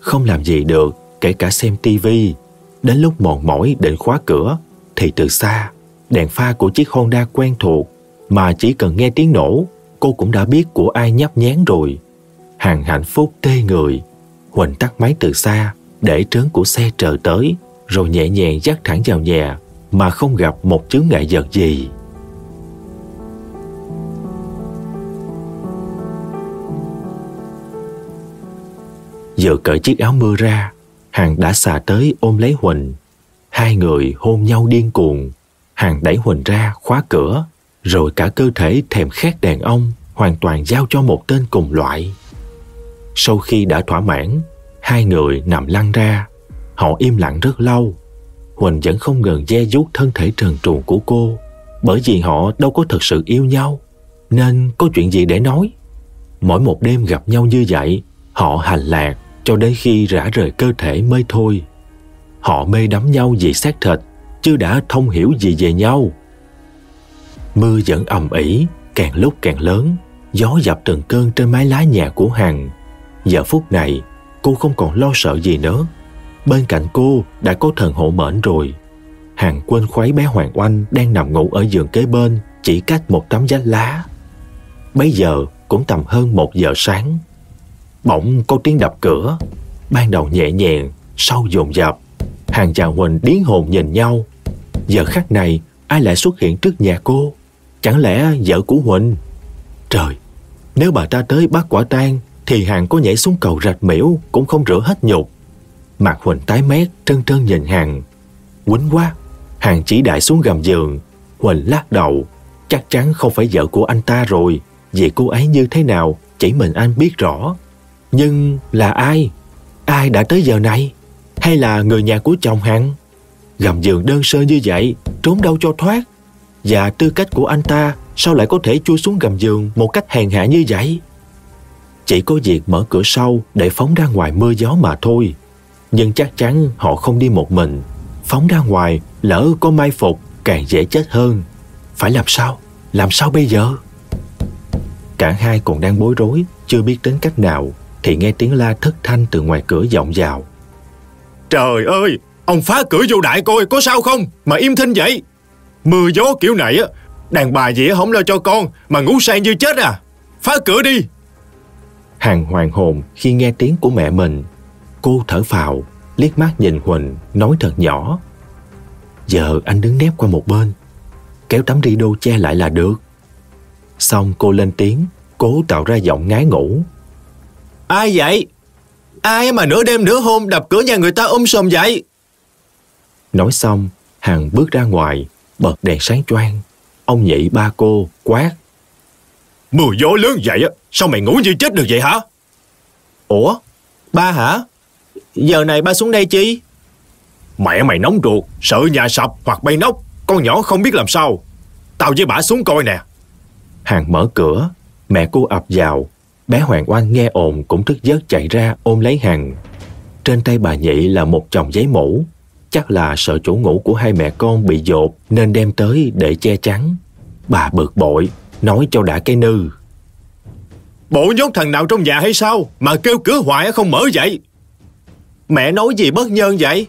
Speaker 2: Không làm gì được, kể cả xem tivi. Đến lúc mòn mỏi định khóa cửa, thì từ xa, đèn pha của chiếc Honda quen thuộc mà chỉ cần nghe tiếng nổ, cô cũng đã biết của ai nhấp nhán rồi. Hàng hạnh phúc tê người, Huỳnh tắt máy từ xa, để trớn của xe chờ tới, rồi nhẹ nhàng dắt thẳng vào nhà mà không gặp một chướng ngại vật gì. Giờ cởi chiếc áo mưa ra, Hằng đã xà tới ôm lấy Huỳnh. Hai người hôn nhau điên cuồng, Hằng đẩy Huỳnh ra khóa cửa, rồi cả cơ thể thèm khát đàn ông hoàn toàn giao cho một tên cùng loại. Sau khi đã thỏa mãn, hai người nằm lăn ra. Họ im lặng rất lâu. Huỳnh vẫn không ngừng dè vuốt thân thể trần truồng của cô, bởi vì họ đâu có thực sự yêu nhau, nên có chuyện gì để nói. Mỗi một đêm gặp nhau như vậy, họ hành lạc cho đến khi rã rời cơ thể mới thôi. Họ mê đắm nhau vì xác thịt, chứ đã thông hiểu gì về nhau. Mưa vẫn ầm ĩ, càng lúc càng lớn, gió dập từng cơn trên mái lá nhà của Hằng. Giờ phút này, cô không còn lo sợ gì nữa. Bên cạnh cô đã có thần hộ mệnh rồi. Hằng quên khuấy bé Hoàng Oanh đang nằm ngủ ở giường kế bên, chỉ cách một tấm giá lá. Bây giờ cũng tầm hơn một giờ sáng. Bỗng có tiếng đập cửa, ban đầu nhẹ nhàng, sau dồn dập. Hàng chàng Huỳnh điến hồn nhìn nhau. Giờ khắc này, ai lại xuất hiện trước nhà cô? Chẳng lẽ vợ của Huỳnh? Trời, nếu bà ta tới bắt quả tang thì Hàng có nhảy xuống cầu rạch miễu cũng không rửa hết nhục. Mặt Huỳnh tái mét, trân trân nhìn Hàng. Quýnh quá, Hàng chỉ đại xuống gầm giường. Huỳnh lắc đầu, chắc chắn không phải vợ của anh ta rồi. Vì cô ấy như thế nào, chỉ mình anh biết rõ. Nhưng là ai? Ai đã tới giờ này? Hay là người nhà của chồng hắn? Gầm giường đơn sơ như vậy, trốn đâu cho thoát? Và tư cách của anh ta sao lại có thể chui xuống gầm giường một cách hèn hạ như vậy? Chỉ có việc mở cửa sau để phóng ra ngoài mưa gió mà thôi. Nhưng chắc chắn họ không đi một mình. Phóng ra ngoài, lỡ có mai phục, càng dễ chết hơn. Phải làm sao? Làm sao bây giờ? Cả hai còn đang bối rối, chưa biết đến cách nào, thì nghe tiếng la thất thanh từ ngoài cửa vọng vào.
Speaker 3: Trời ơi, ông phá cửa vô đại coi có sao không mà im thinh vậy? Mưa gió kiểu này á, đàn bà gì không lo cho con mà ngủ say như chết à? Phá cửa đi!
Speaker 2: Hàng hoàng hồn khi nghe tiếng của mẹ mình. Cô thở phào, liếc mắt nhìn Huỳnh, nói thật nhỏ. Giờ anh đứng nép qua một bên, kéo tấm đi đô che lại là được. Xong cô lên tiếng, cố tạo ra giọng ngái ngủ.
Speaker 3: Ai vậy? Ai mà nửa đêm nửa hôm đập cửa nhà người ta um sòm vậy?
Speaker 2: Nói xong, Hằng bước ra ngoài, bật đèn sáng choang. Ông nhị ba cô quát.
Speaker 3: Mưa gió lớn vậy á, sao mày ngủ như chết được vậy hả?
Speaker 4: Ủa? Ba hả? Giờ này ba xuống đây chi?
Speaker 3: Mẹ mày nóng ruột, sợ nhà sập hoặc bay nóc, con nhỏ không biết làm sao. Tao với bà xuống coi nè.
Speaker 2: Hàng mở cửa, mẹ cô ập vào. Bé Hoàng Oanh nghe ồn cũng thức giấc chạy ra ôm lấy Hằng. Trên tay bà nhị là một chồng giấy mũ. Chắc là sợ chỗ ngủ của hai mẹ con bị dột nên đem tới để che chắn. Bà bực bội, nói cho đã cái nư.
Speaker 3: Bộ nhốt thằng nào trong nhà hay sao mà kêu cửa hoài không mở vậy?
Speaker 4: Mẹ nói gì bất nhân vậy?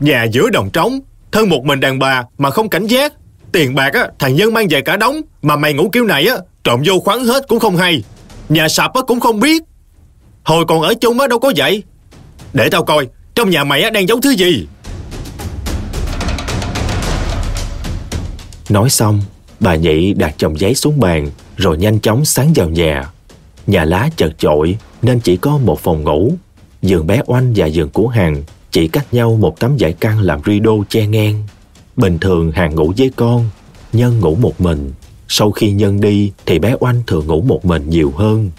Speaker 3: Nhà giữa đồng trống, thân một mình đàn bà mà không cảnh giác. Tiền bạc á, thằng Nhân mang về cả đống, mà mày ngủ kiểu này á, trộm vô khoáng hết cũng không hay. Nhà sập á cũng không biết. Hồi còn ở chung á đâu có vậy. Để tao coi, trong nhà mày á đang giấu thứ gì?
Speaker 2: Nói xong, bà nhị đặt chồng giấy xuống bàn rồi nhanh chóng sáng vào nhà. Nhà lá chật chội nên chỉ có một phòng ngủ. Giường bé oanh và giường của Hằng chỉ cách nhau một tấm vải căn làm rido che ngang. Bình thường Hằng ngủ với con, Nhân ngủ một mình. Sau khi Nhân đi thì bé oanh thường ngủ một mình nhiều hơn.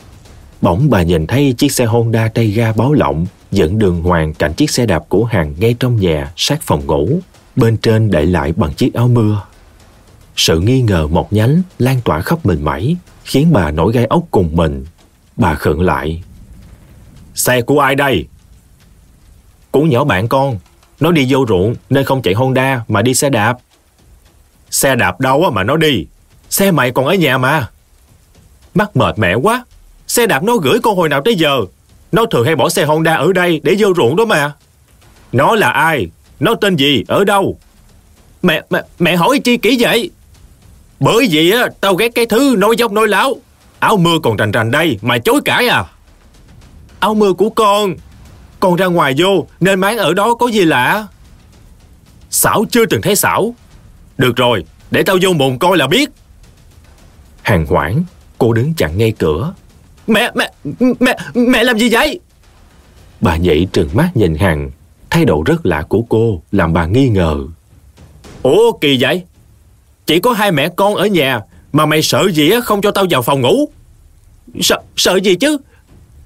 Speaker 2: Bỗng bà nhìn thấy chiếc xe Honda tay ga báo lộng dẫn đường hoàng cạnh chiếc xe đạp của Hằng ngay trong nhà sát phòng ngủ. Bên trên đậy lại bằng chiếc áo mưa. Sự nghi ngờ một nhánh lan tỏa khắp mình mẩy khiến bà nổi gai ốc cùng mình. Bà khựng lại.
Speaker 3: Xe của ai đây?
Speaker 4: Của nhỏ bạn con. Nó đi vô ruộng nên không chạy Honda mà đi xe đạp.
Speaker 3: Xe đạp đâu mà nó đi? Xe mày còn ở nhà mà.
Speaker 4: mắt mệt mẹ quá. Xe đạp nó gửi con hồi nào tới giờ. Nó thường hay bỏ xe Honda ở đây để vô ruộng đó mà.
Speaker 3: Nó là ai? Nó tên gì? Ở đâu?
Speaker 4: Mẹ, mẹ, mẹ hỏi chi kỹ vậy?
Speaker 3: Bởi vì á, tao ghét cái thứ nói dốc nói láo. Áo mưa còn rành rành đây mà chối cãi à.
Speaker 4: Áo mưa của con. Con ra ngoài vô nên máng ở đó có gì lạ.
Speaker 3: Xảo chưa từng thấy xảo. Được rồi, để tao vô mồm coi là biết.
Speaker 2: Hàng hoảng, cô đứng chặn ngay cửa.
Speaker 4: Mẹ, mẹ, mẹ, mẹ làm gì vậy?
Speaker 2: Bà nhảy trừng mắt nhìn Hằng, thái độ rất lạ của cô làm bà nghi ngờ.
Speaker 3: Ủa kỳ vậy?
Speaker 4: Chỉ có hai mẹ con ở nhà Mà mày sợ gì á không cho tao vào phòng ngủ Sợ, sợ gì chứ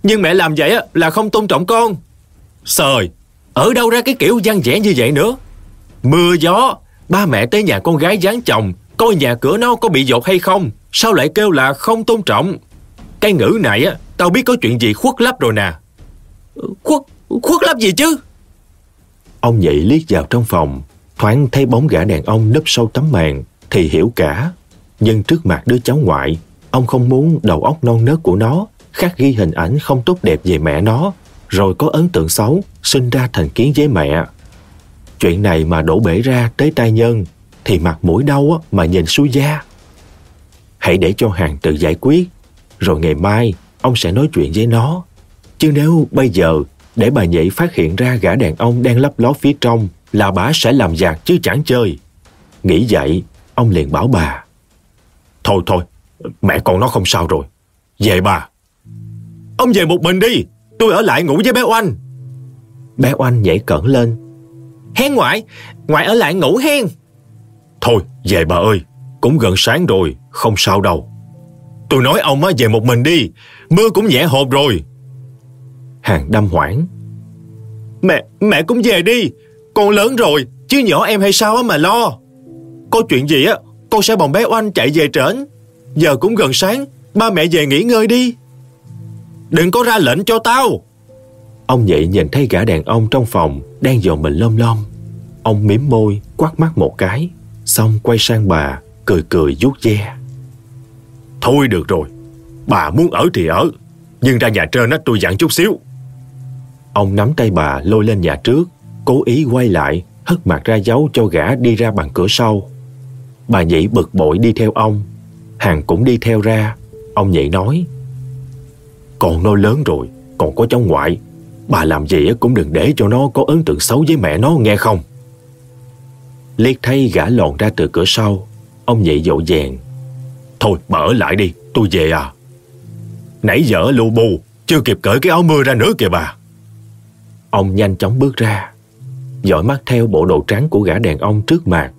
Speaker 4: Nhưng mẹ làm vậy á là không tôn trọng con Sời Ở đâu ra cái kiểu văn vẻ như vậy nữa Mưa gió Ba mẹ tới nhà con gái dán chồng Coi nhà cửa nó có bị dột hay không? Sao lại kêu là không tôn trọng? Cái ngữ này á Tao biết có chuyện gì khuất lấp rồi nè. Khuất, khuất lấp gì chứ?
Speaker 2: Ông nhị liếc vào trong phòng Thoáng thấy bóng gã đàn ông nấp sau tấm màn Thì hiểu cả. Nhưng trước mặt đứa cháu ngoại Ông không muốn đầu óc non nớt của nó khắc ghi hình ảnh không tốt đẹp về mẹ nó rồi có ấn tượng xấu sinh ra thành kiến với mẹ. Chuyện này mà đổ bể ra tới tai nhân thì mặt mũi đau mà nhìn xuôi da. Hãy để cho hàng tự giải quyết, rồi ngày mai ông sẽ nói chuyện với nó. Chứ nếu bây giờ để bà nhị phát hiện ra gã đàn ông đang lấp ló phía trong là bà sẽ làm giạc chứ chẳng chơi. Nghĩ vậy, ông liền bảo bà.
Speaker 3: Thôi thôi, mẹ con nó không sao rồi. Về bà. Ông về một mình đi, tôi ở lại ngủ với bé oanh.
Speaker 2: Bé oanh nhảy cẩn lên.
Speaker 4: Hen ngoại ngoại ở lại ngủ hen
Speaker 3: thôi, về bà ơi, cũng gần sáng rồi, không sao đâu. Tôi nói ông á, về một mình đi, mưa cũng nhẹ hộp rồi.
Speaker 2: Hàng đâm hoảng.
Speaker 3: Mẹ mẹ cũng về đi, con lớn rồi, chứ nhỏ em hay sao á mà lo. Có chuyện gì á, con sẽ bồng bé oanh chạy về trển. Giờ cũng gần sáng, ba mẹ về nghỉ ngơi đi. Đừng có ra lệnh cho tao.
Speaker 2: Ông nhị nhìn thấy gã đàn ông trong phòng đang dồn mình lom lom. Ông mím môi, quát mắt một cái xong quay sang bà cười cười vuốt ve.
Speaker 3: Thôi được rồi bà muốn ở thì ở nhưng ra nhà trên á tôi dặn chút xíu.
Speaker 2: Ông nắm tay bà lôi lên nhà trước cố ý quay lại hất mặt ra dấu cho gã đi ra bằng cửa sau. Bà nhị bực bội đi theo ông hàng cũng đi theo ra. Ông nhị nói con nó lớn rồi còn có cháu ngoại bà làm gì cũng đừng để cho nó có ấn tượng xấu với mẹ nó nghe không liếc thấy gã lòn ra từ cửa sau. Ông nhị dội dàng.
Speaker 3: Thôi, mở lại đi, tôi về à. Nãy giờ lù bù, chưa kịp cởi cái áo mưa ra nữa kìa bà.
Speaker 2: Ông nhanh chóng bước ra, dõi mắt theo bộ đồ trắng của gã đàn ông trước mặt.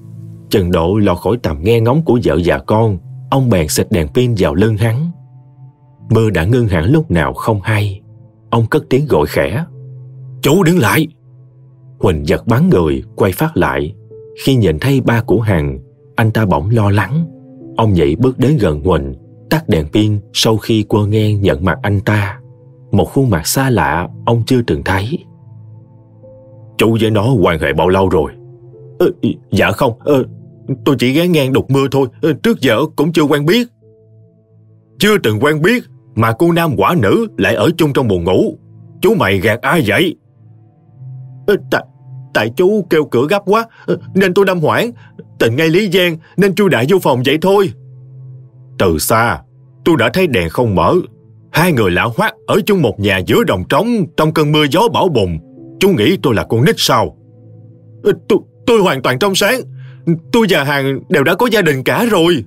Speaker 2: Trần độ lo khỏi tầm nghe ngóng của vợ và con, ông bèn xịt đèn pin vào lưng hắn. Mưa đã ngưng hẳn lúc nào không hay. Ông cất tiếng gọi khẽ.
Speaker 3: Chú đứng lại.
Speaker 2: Huỳnh giật bắn người, quay phát lại khi nhìn thấy ba của hằng anh ta bỗng lo lắng. Ông nhảy bước đến gần huỳnh tắt đèn pin sau khi quơ nghe nhận mặt anh ta. Một khuôn mặt xa lạ ông chưa từng thấy.
Speaker 3: Chú với nó quan hệ bao lâu rồi?
Speaker 4: Ờ, dạ không ờ, tôi chỉ ghé ngang đục mưa thôi ờ, trước giờ cũng chưa quen biết.
Speaker 3: Chưa từng quen biết mà cô nam quả nữ lại ở chung trong buồn ngủ. Chú mày gạt ai vậy?
Speaker 4: Ờ, tại, tại chú kêu cửa gấp quá, ờ, nên tôi đâm hoảng. Tình ngay Lý Giang nên chui đại vô phòng vậy thôi.
Speaker 3: Từ xa, tôi đã thấy đèn không mở. Hai người lạ hoác ở chung một nhà giữa đồng trống trong cơn mưa gió bão bùng. Chú nghĩ tôi là con nít sao?
Speaker 4: Ờ, tôi, tôi hoàn toàn trong sáng. Tôi và Hàng đều đã có gia đình cả rồi.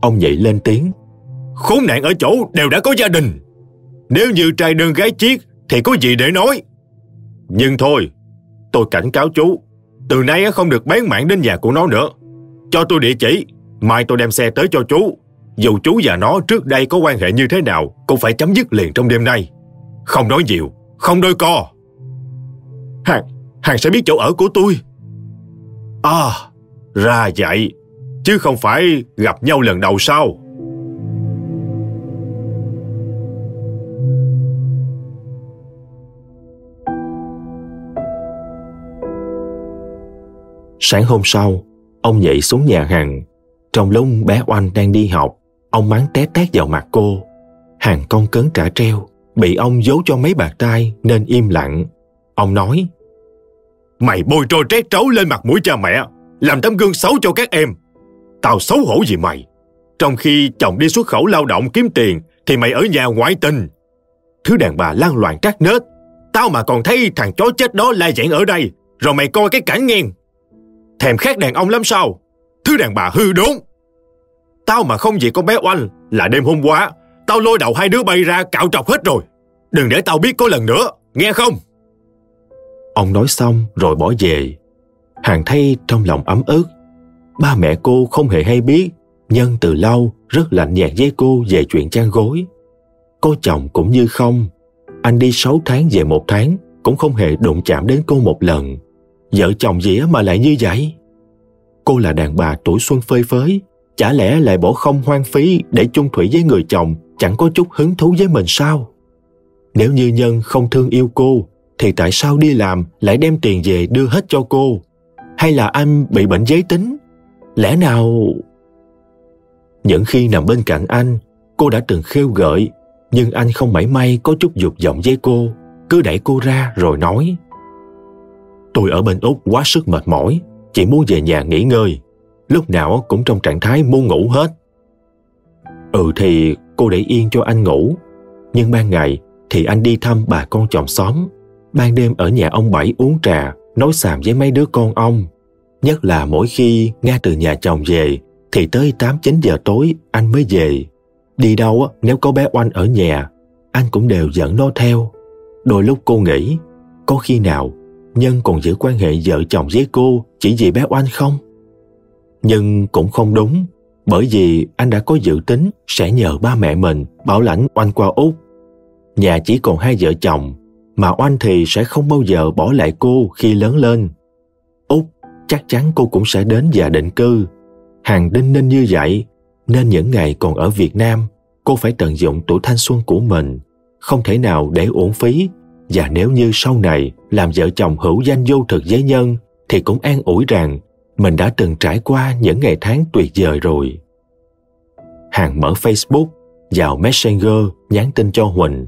Speaker 2: Ông nhảy lên tiếng
Speaker 3: khốn nạn ở chỗ đều đã có gia đình. Nếu như trai đơn gái chiết thì có gì để nói. Nhưng thôi, tôi cảnh cáo chú, từ nay không được bán mạng đến nhà của nó nữa. Cho tôi địa chỉ, mai tôi đem xe tới cho chú. Dù chú và nó trước đây có quan hệ như thế nào, cũng phải chấm dứt liền trong đêm nay. Không nói nhiều, không đôi co.
Speaker 4: Hàng, Hàng sẽ biết chỗ ở của tôi.
Speaker 3: À, ra vậy, chứ không phải gặp nhau lần đầu sao?
Speaker 2: Sáng hôm sau, ông nhảy xuống nhà hàng. Trong lúc bé Oanh đang đi học, ông mắng té tét vào mặt cô. Hàng con cấn trả treo, bị ông giấu cho mấy bạc tay nên im lặng. Ông nói,
Speaker 3: Mày bôi trôi trét trấu lên mặt mũi cha mẹ, làm tấm gương xấu cho các em. Tao xấu hổ gì mày? Trong khi chồng đi xuất khẩu lao động kiếm tiền, thì mày ở nhà ngoại tình. Thứ đàn bà lan loạn trát nết, tao mà còn thấy thằng chó chết đó lai giảng ở đây, rồi mày coi cái cảnh ngang thèm khát đàn ông lắm sao? Thứ đàn bà hư đốn. Tao mà không vì con bé oanh là đêm hôm qua, tao lôi đầu hai đứa bay ra cạo trọc hết rồi. Đừng để tao biết có lần nữa, nghe không?
Speaker 2: Ông nói xong rồi bỏ về. Hàng thấy trong lòng ấm ức. ba mẹ cô không hề hay biết Nhân từ lâu rất lạnh nhạt với cô về chuyện chăn gối. Cô chồng cũng như không. Anh đi 6 tháng về một tháng cũng không hề đụng chạm đến cô một lần. Vợ chồng dĩa mà lại như vậy? Cô là đàn bà tuổi xuân phơi phới, chả lẽ lại bỏ không hoang phí để chung thủy với người chồng chẳng có chút hứng thú với mình sao? Nếu như Nhân không thương yêu cô, thì tại sao đi làm lại đem tiền về đưa hết cho cô? Hay là anh bị bệnh giới tính? Lẽ nào... Những khi nằm bên cạnh anh, cô đã từng khêu gợi, nhưng anh không mảy may có chút dục vọng với cô, cứ đẩy cô ra rồi nói. Tôi ở bên Úc quá sức mệt mỏi, chỉ muốn về nhà nghỉ ngơi, lúc nào cũng trong trạng thái muốn ngủ hết. Ừ thì cô để yên cho anh ngủ, nhưng ban ngày thì anh đi thăm bà con chồng xóm, ban đêm ở nhà ông Bảy uống trà, nói xàm với mấy đứa con ông. Nhất là mỗi khi nghe từ nhà chồng về thì tới 8-9 giờ tối anh mới về. Đi đâu nếu có bé Oanh ở nhà, anh cũng đều dẫn nó theo. Đôi lúc cô nghĩ, có khi nào Nhân còn giữ quan hệ vợ chồng với cô chỉ vì bé Oanh không? Nhưng cũng không đúng, bởi vì anh đã có dự tính sẽ nhờ ba mẹ mình bảo lãnh Oanh qua Úc. Nhà chỉ còn hai vợ chồng, mà Oanh thì sẽ không bao giờ bỏ lại cô khi lớn lên. Úc chắc chắn cô cũng sẽ đến và định cư Hàng đinh ninh như vậy, nên những ngày còn ở Việt Nam, cô phải tận dụng tuổi thanh xuân của mình, không thể nào để uổng phí. Và nếu như sau này làm vợ chồng hữu danh vô thực với nhân, thì cũng an ủi rằng mình đã từng trải qua những ngày tháng tuyệt vời rồi. Hàng mở Facebook, vào Messenger nhắn tin cho Huỳnh.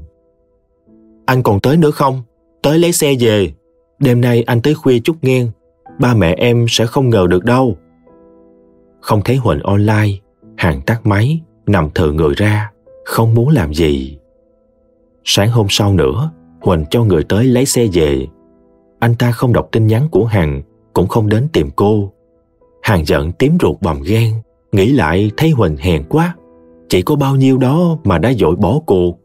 Speaker 2: Anh còn tới nữa không? Tới lấy xe về. Đêm nay anh tới khuya chút nghe. Ba mẹ em sẽ không ngờ được đâu. Không thấy Huỳnh online, Hàng tắt máy, nằm thờ người ra, không muốn làm gì. Sáng hôm sau nữa, Huỳnh cho người tới lấy xe về. Anh ta không đọc tin nhắn của Hằng, cũng không đến tìm cô. Hằng giận tím ruột bầm gan, nghĩ lại thấy Huỳnh hèn quá. Chỉ có bao nhiêu đó mà đã dội bỏ cuộc.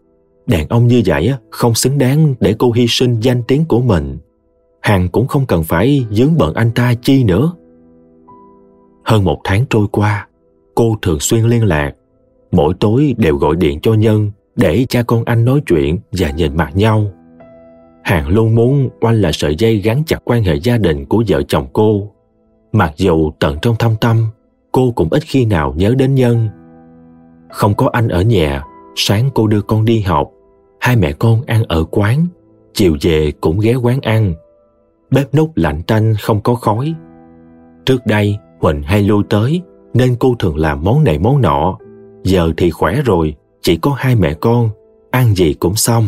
Speaker 2: Đàn ông như vậy không xứng đáng để cô hy sinh danh tiếng của mình. Hằng cũng không cần phải dướng bận anh ta chi nữa. Hơn một tháng trôi qua, cô thường xuyên liên lạc. Mỗi tối đều gọi điện cho Nhân để cha con anh nói chuyện và nhìn mặt nhau. Hàng luôn muốn Oanh là sợi dây gắn chặt quan hệ gia đình của vợ chồng cô. Mặc dù tận trong thâm tâm, cô cũng ít khi nào nhớ đến Nhân. Không có anh ở nhà, sáng cô đưa con đi học, hai mẹ con ăn ở quán, chiều về cũng ghé quán ăn. Bếp nút lạnh tanh không có khói. Trước đây, Huỳnh hay lui tới nên cô thường làm món này món nọ. Giờ thì khỏe rồi, chỉ có hai mẹ con, ăn gì cũng xong.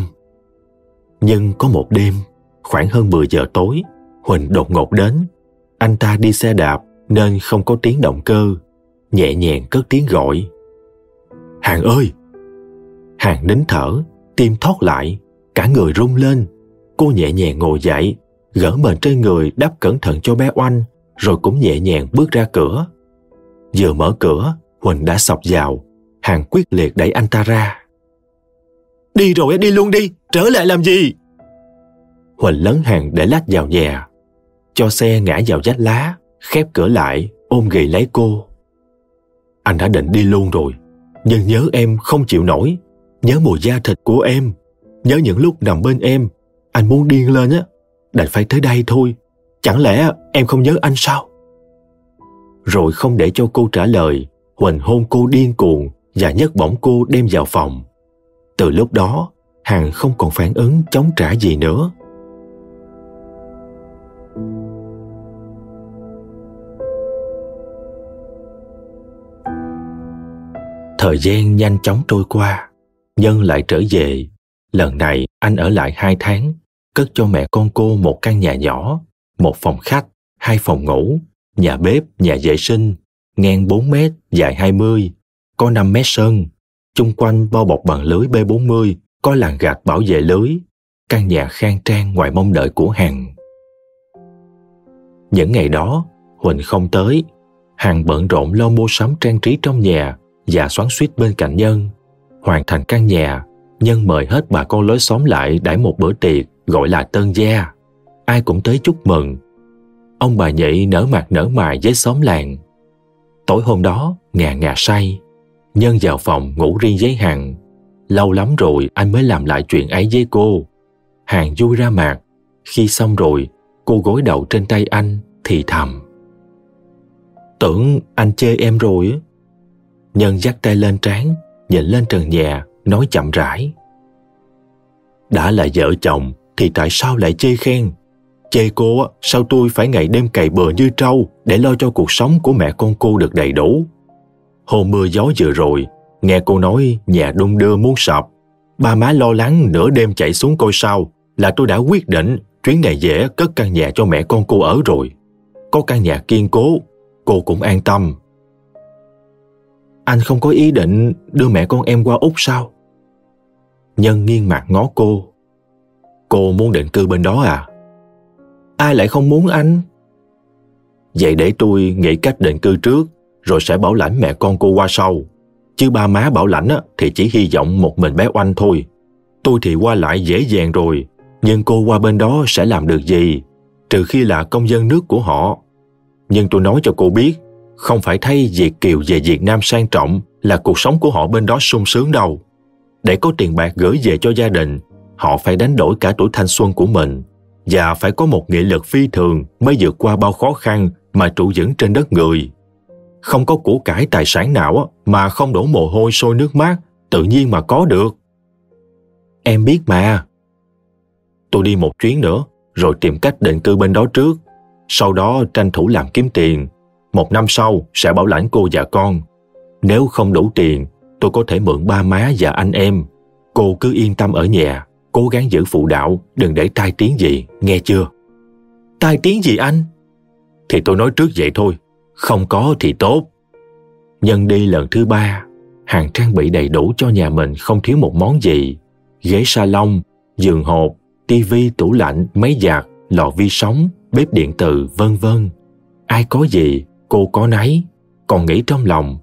Speaker 2: Nhưng có một đêm, khoảng hơn 10 giờ tối, Huỳnh đột ngột đến. Anh ta đi xe đạp nên không có tiếng động cơ, nhẹ nhàng cất tiếng gọi. Hàng ơi! Hàng nín thở, tim thoát lại, cả người rung lên. Cô nhẹ nhàng ngồi dậy, gỡ mền trên người đắp cẩn thận cho bé Oanh rồi cũng nhẹ nhàng bước ra cửa. Vừa mở cửa, Huỳnh đã sọc vào, Hàng quyết liệt đẩy anh ta ra. Đi rồi đi luôn đi, trở lại làm gì? Huỳnh lớn hàng để lách vào nhà, cho xe ngã vào vách lá, khép cửa lại, ôm ghì lấy cô. Anh đã định đi luôn rồi, nhưng nhớ em không chịu nổi, nhớ mùi da thịt của em, nhớ những lúc nằm bên em, anh muốn điên lên á, đành phải tới đây thôi. Chẳng lẽ em không nhớ anh sao? Rồi không để cho cô trả lời, Huỳnh hôn cô điên cuồng và nhấc bổng cô đem vào phòng. Từ lúc đó, Hằng không còn phản ứng chống trả gì nữa. Thời gian nhanh chóng trôi qua, Nhân lại trở về. Lần này anh ở lại hai tháng, cất cho mẹ con cô một căn nhà nhỏ một phòng khách, hai phòng ngủ, nhà bếp, nhà vệ sinh, ngang 4 mét, dài 20, có 5 mét sân, chung quanh bao bọc bằng lưới B40, có làn gạch bảo vệ lưới, căn nhà khang trang ngoài mong đợi của Hằng. Những ngày đó, Huỳnh không tới, Hằng bận rộn lo mua sắm trang trí trong nhà và xoắn suýt bên cạnh Nhân. Hoàn thành căn nhà, Nhân mời hết bà con lối xóm lại đãi một bữa tiệc gọi là tân gia ai cũng tới chúc mừng. Ông bà nhị nở mặt nở mày với xóm làng. Tối hôm đó, ngà ngà say, Nhân vào phòng ngủ riêng với Hằng. Lâu lắm rồi anh mới làm lại chuyện ấy với cô. Hằng vui ra mặt. Khi xong rồi, cô gối đầu trên tay anh thì thầm. Tưởng anh chê em rồi Nhân dắt tay lên trán, nhìn lên trần nhà, nói chậm rãi. Đã là vợ chồng thì tại sao lại chê khen? Chê cô sao tôi phải ngày đêm cày bừa như trâu để lo cho cuộc sống của mẹ con cô được đầy đủ. Hôm mưa gió vừa rồi, nghe cô nói nhà đung đưa muốn sập. Ba má lo lắng nửa đêm chạy xuống coi sao là tôi đã quyết định chuyến này dễ cất căn nhà cho mẹ con cô ở rồi. Có căn nhà kiên cố, cô cũng an tâm. Anh không có ý định đưa mẹ con em qua Úc sao? Nhân nghiêng mặt ngó cô. Cô muốn định cư bên đó à? Ai lại không muốn anh? Vậy để tôi nghĩ cách định cư trước, rồi sẽ bảo lãnh mẹ con cô qua sau. Chứ ba má bảo lãnh á, thì chỉ hy vọng một mình bé Oanh thôi. Tôi thì qua lại dễ dàng rồi, nhưng cô qua bên đó sẽ làm được gì? Trừ khi là công dân nước của họ. Nhưng tôi nói cho cô biết, không phải thay Việt kiều về Việt Nam sang trọng là cuộc sống của họ bên đó sung sướng đâu. Để có tiền bạc gửi về cho gia đình, họ phải đánh đổi cả tuổi thanh xuân của mình và phải có một nghị lực phi thường mới vượt qua bao khó khăn mà trụ vững trên đất người. Không có của cải tài sản nào mà không đổ mồ hôi sôi nước mắt, tự nhiên mà có được. Em biết mà. Tôi đi một chuyến nữa, rồi tìm cách định cư bên đó trước. Sau đó tranh thủ làm kiếm tiền. Một năm sau sẽ bảo lãnh cô và con. Nếu không đủ tiền, tôi có thể mượn ba má và anh em. Cô cứ yên tâm ở nhà, cố gắng giữ phụ đạo, đừng để tai tiếng gì, nghe chưa? Tai tiếng gì anh? Thì tôi nói trước vậy thôi, không có thì tốt. Nhân đi lần thứ ba, hàng trang bị đầy đủ cho nhà mình không thiếu một món gì. Ghế salon, giường hộp, tivi, tủ lạnh, máy giặt, lò vi sóng, bếp điện từ, vân vân. Ai có gì, cô có nấy. Còn nghĩ trong lòng,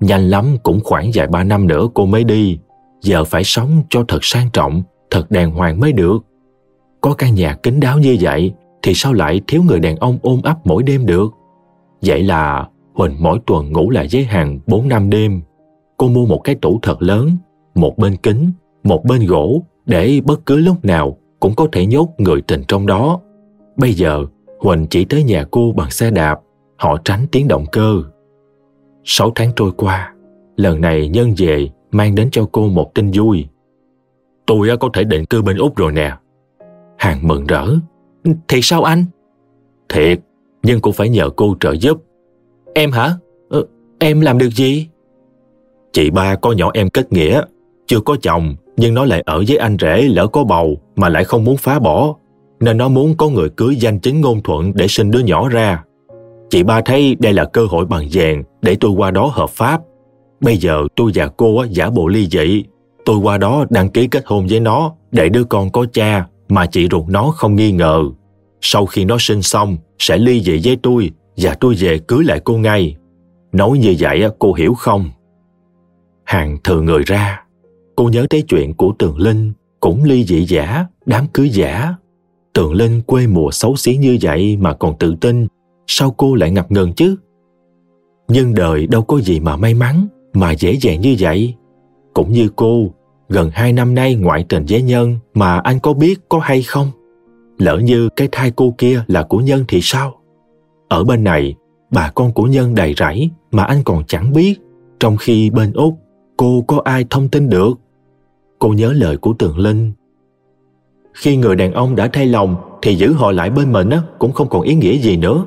Speaker 2: nhanh lắm cũng khoảng vài ba năm nữa cô mới đi. Giờ phải sống cho thật sang trọng, thật đàng hoàng mới được. Có căn nhà kín đáo như vậy thì sao lại thiếu người đàn ông ôm ấp mỗi đêm được? Vậy là Huỳnh mỗi tuần ngủ lại với hàng 4 năm đêm. Cô mua một cái tủ thật lớn, một bên kính, một bên gỗ để bất cứ lúc nào cũng có thể nhốt người tình trong đó. Bây giờ, Huỳnh chỉ tới nhà cô bằng xe đạp, họ tránh tiếng động cơ. Sáu tháng trôi qua, lần này nhân về mang đến cho cô một tin vui. Tôi có thể định cư bên Úc rồi nè. Hàng mừng rỡ. Thì sao anh? Thiệt, nhưng cũng phải nhờ cô trợ giúp. Em hả? Ừ, em làm được gì? Chị ba có nhỏ em kết nghĩa, chưa có chồng nhưng nó lại ở với anh rể lỡ có bầu mà lại không muốn phá bỏ nên nó muốn có người cưới danh chính ngôn thuận để sinh đứa nhỏ ra. Chị ba thấy đây là cơ hội bằng vàng để tôi qua đó hợp pháp. Bây giờ tôi và cô giả bộ ly dị. Tôi qua đó đăng ký kết hôn với nó để đứa con có cha mà chị ruột nó không nghi ngờ. Sau khi nó sinh xong, sẽ ly dị với tôi và tôi về cưới lại cô ngay. Nói như vậy cô hiểu không? Hàng thừa người ra. Cô nhớ tới chuyện của Tường Linh cũng ly dị giả, đám cưới giả. Tường Linh quê mùa xấu xí như vậy mà còn tự tin, sao cô lại ngập ngừng chứ? Nhưng đời đâu có gì mà may mắn, mà dễ dàng như vậy. Cũng như cô, gần hai năm nay ngoại tình với Nhân mà anh có biết có hay không? Lỡ như cái thai cô kia là của Nhân thì sao? Ở bên này, bà con của Nhân đầy rẫy mà anh còn chẳng biết, trong khi bên Úc, cô có ai thông tin được? Cô nhớ lời của Tường Linh. Khi người đàn ông đã thay lòng thì giữ họ lại bên mình á, cũng không còn ý nghĩa gì nữa.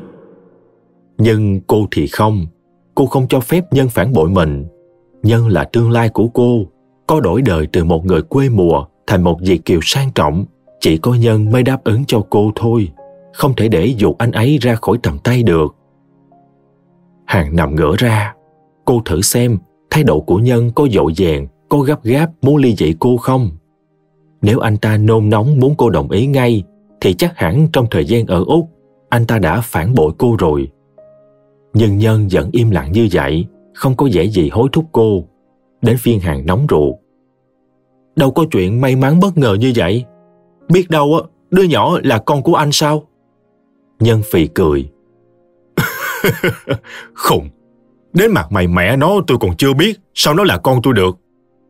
Speaker 2: Nhưng cô thì không. Cô không cho phép Nhân phản bội mình. Nhân là tương lai của cô. Có đổi đời từ một người quê mùa thành một Việt kiều sang trọng. Chỉ có Nhân mới đáp ứng cho cô thôi. Không thể để dụ anh ấy ra khỏi tầm tay được. Hàng nằm ngửa ra. Cô thử xem thái độ của Nhân có dội dàng có gấp gáp muốn ly dị cô không? Nếu anh ta nôn nóng muốn cô đồng ý ngay, thì chắc hẳn trong thời gian ở Úc, anh ta đã phản bội cô rồi. Nhưng Nhân vẫn im lặng như vậy, không có vẻ gì hối thúc cô. Đến phiên hàng nóng ruột. Đâu có chuyện may mắn bất ngờ như vậy. Biết đâu á, đứa nhỏ là con của anh sao? Nhân phì cười.
Speaker 3: Khùng, Đến mặt mày mẹ nó tôi còn chưa biết Sao nó là con tôi được.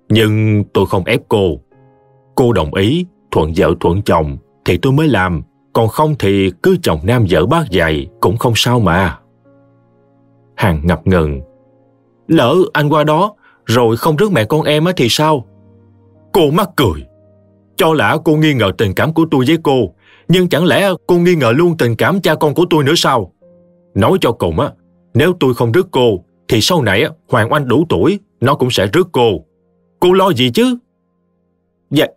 Speaker 3: Nhưng tôi không ép cô. Cô đồng ý Thuận vợ thuận chồng Thì tôi mới làm. Còn không thì cứ chồng nam vợ bác dạy Cũng không sao mà. Hằng ngập ngừng. Lỡ anh qua đó Rồi không rước mẹ con em thì sao? Cô mắc cười. Cho lẽ cô nghi ngờ tình cảm của tôi với cô Nhưng chẳng lẽ cô nghi ngờ luôn tình cảm cha con của tôi nữa sao? Nói cho cùng á Nếu tôi không rước cô Thì sau này Hoàng Oanh đủ tuổi Nó cũng sẽ rước cô. Cô lo gì chứ? Vậy,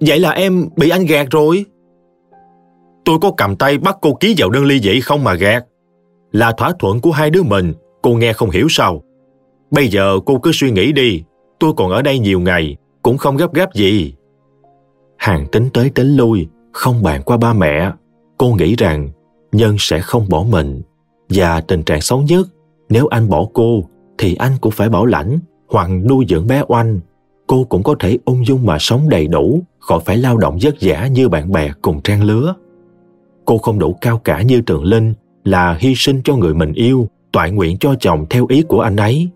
Speaker 3: vậy là em bị anh gạt rồi. Tôi có cầm tay bắt cô ký vào đơn ly dị không mà gạt. Là thỏa thuận của hai đứa mình Cô nghe không hiểu sao. Bây giờ cô cứ suy nghĩ đi Tôi còn ở đây nhiều ngày Cũng không gấp gáp gì Hàng tính tới tính lui, Không bạn qua ba mẹ. Cô nghĩ rằng, Nhân sẽ không bỏ mình. Và tình trạng xấu nhất, Nếu anh bỏ cô, Thì anh cũng phải bảo lãnh, Hoặc nuôi dưỡng bé oanh. Cô cũng có thể ung dung mà sống đầy đủ, Khỏi phải lao động vất vả như bạn bè cùng trang lứa. Cô không đủ cao cả như Trường Linh, Là hy sinh cho người mình yêu, Toại nguyện cho chồng theo ý của anh ấy.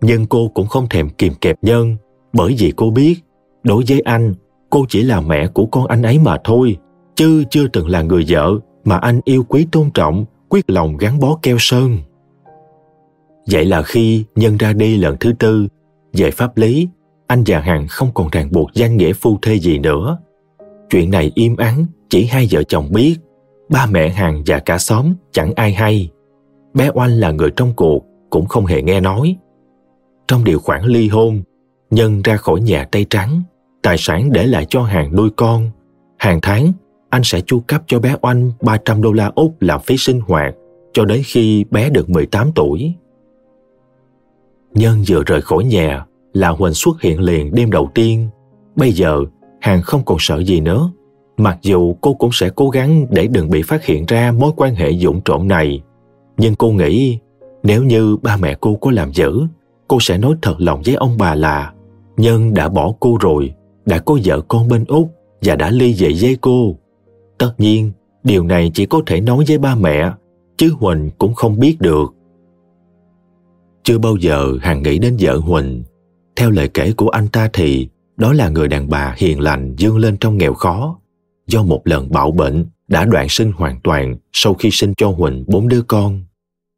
Speaker 3: Nhưng cô cũng không thèm kìm kẹp nhân, bởi vì cô biết, đối với anh cô chỉ là mẹ của con anh ấy mà thôi chứ chưa từng là người vợ mà anh yêu quý tôn trọng quyết lòng gắn bó keo sơn. Vậy là khi nhân ra đi lần thứ tư về pháp lý anh và hằng không còn ràng buộc danh nghĩa phu thê gì nữa. Chuyện này im ắng chỉ hai vợ chồng biết ba mẹ hằng và cả xóm chẳng ai hay. Bé oanh là người trong cuộc cũng không hề nghe nói. Trong điều khoản ly hôn, Nhân ra khỏi nhà tay trắng, tài sản để lại cho hàng nuôi con. Hàng tháng, anh sẽ chu cấp cho bé Oanh 300 đô la Úc làm phí sinh hoạt cho đến khi bé được 18 tuổi. Nhân vừa rời khỏi nhà là Huỳnh xuất hiện liền đêm đầu tiên. Bây giờ, Hàng không còn sợ gì nữa. Mặc dù cô cũng sẽ cố gắng để đừng bị phát hiện ra mối quan hệ dũng trộn này. Nhưng cô nghĩ nếu như ba mẹ cô có làm dữ cô sẽ nói thật lòng với ông bà là Nhân đã bỏ cô rồi, đã có vợ con bên Úc và đã ly dị với cô. Tất nhiên, điều này chỉ có thể nói với ba mẹ, chứ Huỳnh cũng không biết được. Chưa bao giờ Hằng nghĩ đến vợ Huỳnh. Theo lời kể của anh ta thì đó là người đàn bà hiền lành dương lên trong nghèo khó. Do một lần bạo bệnh đã đoạn sinh hoàn toàn sau khi sinh cho Huỳnh bốn đứa con.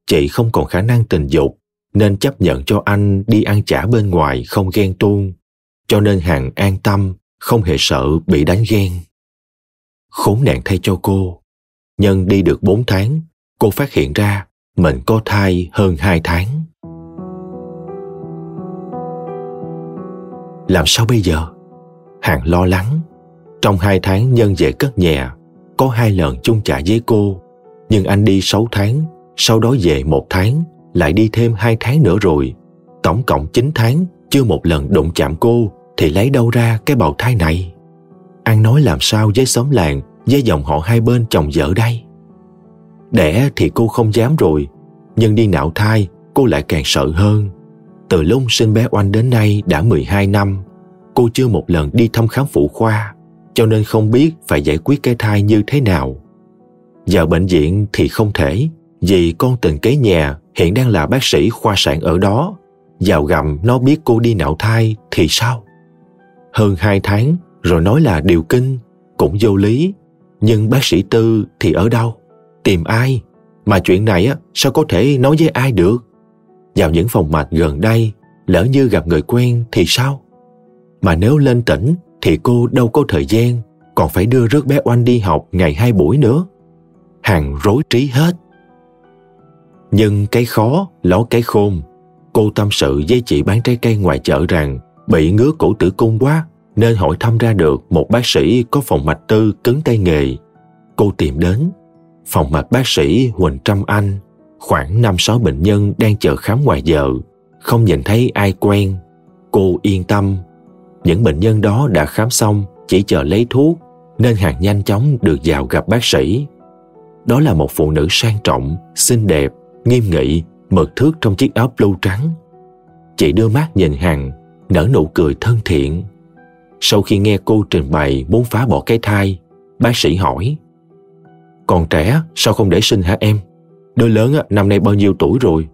Speaker 3: Chị không còn khả năng tình dục nên chấp nhận cho anh đi ăn chả bên ngoài không ghen tuông cho nên hằng an tâm không hề sợ bị đánh ghen. Khốn nạn thay cho cô. Nhân đi được bốn tháng cô phát hiện ra mình có thai hơn hai tháng. Làm sao bây giờ? Hằng lo lắng. Trong hai tháng nhân về cất nhà có hai lần chung trả với cô. Nhưng anh đi sáu tháng sau đó về một tháng lại đi thêm hai tháng nữa rồi. Tổng cộng 9 tháng, chưa một lần đụng chạm cô, thì lấy đâu ra cái bào thai này? An nói làm sao với xóm làng, với dòng họ hai bên chồng vợ đây? Đẻ thì cô không dám rồi, nhưng đi nạo thai, cô lại càng sợ hơn. Từ lúc sinh bé Oanh đến nay đã 12 năm, cô chưa một lần đi thăm khám phụ khoa, cho nên không biết phải giải quyết cái thai như thế nào. Vào bệnh viện thì không thể, vì con tình kế nhà hiện đang là bác sĩ khoa sản ở đó. Vào gầm nó biết cô đi nạo thai thì sao? Hơn hai tháng rồi nói là điều kinh, cũng vô lý. Nhưng bác sĩ Tư thì ở đâu? Tìm ai? Mà chuyện này á sao có thể nói với ai được? Vào những phòng mạch gần đây, lỡ như gặp người quen thì sao? Mà nếu lên tỉnh thì cô đâu có thời gian, còn phải đưa rước bé Oanh đi học ngày hai buổi nữa. Hàng rối trí hết. Nhưng cái khó, ló cái khôn. Cô tâm sự với chị bán trái cây ngoài chợ rằng bị ngứa cổ tử cung quá nên hỏi thăm ra được một bác sĩ có phòng mạch tư cứng tay nghề. Cô tìm đến. Phòng mạch bác sĩ Huỳnh Trâm Anh khoảng năm sáu bệnh nhân đang chờ khám ngoài giờ không nhìn thấy ai quen cô yên tâm những bệnh nhân đó đã khám xong chỉ chờ lấy thuốc nên hàng nhanh chóng được vào gặp bác sĩ đó là một phụ nữ sang trọng xinh đẹp nghiêm nghị, mực thước trong chiếc áo blue trắng. Chị đưa mắt nhìn Hằng, nở nụ cười thân thiện. Sau khi nghe cô trình bày muốn phá bỏ cái thai, bác sĩ hỏi Còn trẻ sao không để sinh hả em? Đứa lớn năm nay bao nhiêu tuổi rồi?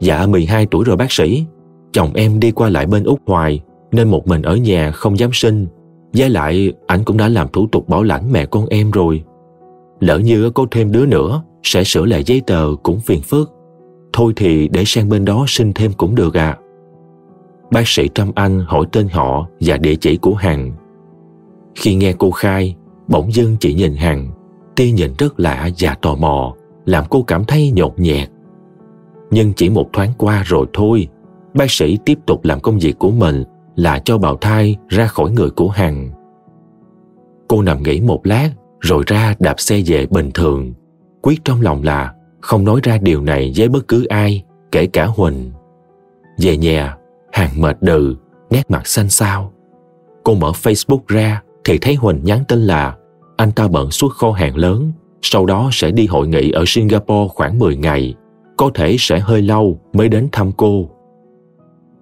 Speaker 2: Dạ 12 tuổi rồi bác sĩ. Chồng em đi qua lại bên Úc hoài nên một mình ở nhà không dám sinh. Với lại ảnh cũng đã làm thủ tục bảo lãnh mẹ con em rồi. Lỡ như có thêm đứa nữa sẽ sửa lại giấy tờ cũng phiền phức. Thôi thì để sang bên đó sinh thêm cũng được ạ. À. Bác sĩ Trâm Anh hỏi tên họ và địa chỉ của Hằng. Khi nghe cô khai, bỗng dưng chị nhìn Hằng, tia nhìn rất lạ và tò mò, làm cô cảm thấy nhột nhạt. Nhưng chỉ một thoáng qua rồi thôi, bác sĩ tiếp tục làm công việc của mình là cho bào thai ra khỏi người của Hằng. Cô nằm nghỉ một lát rồi ra đạp xe về bình thường, quyết trong lòng là không nói ra điều này với bất cứ ai, kể cả Huỳnh. Về nhà, Hàng mệt đừ, nét mặt xanh xao. Cô mở Facebook ra thì thấy Huỳnh nhắn tin là anh ta bận xuất kho hàng lớn, sau đó sẽ đi hội nghị ở Singapore khoảng 10 ngày, có thể sẽ hơi lâu mới đến thăm cô.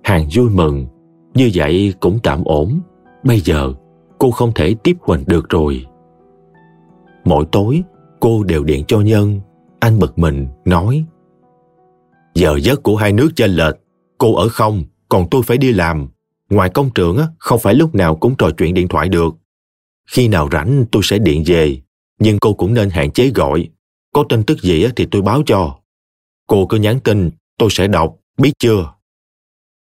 Speaker 2: Hàng vui mừng, như vậy cũng tạm ổn, bây giờ cô không thể tiếp Huỳnh được rồi. Mỗi tối, cô đều điện cho Nhân, anh bực mình, nói Giờ giấc của hai nước chênh lệch, cô ở không, còn tôi phải đi làm. Ngoài công trường á, không phải lúc nào cũng trò chuyện điện thoại được. Khi nào rảnh tôi sẽ điện về, nhưng cô cũng nên hạn chế gọi. Có tin tức gì thì tôi báo cho. Cô cứ nhắn tin, tôi sẽ đọc, biết chưa?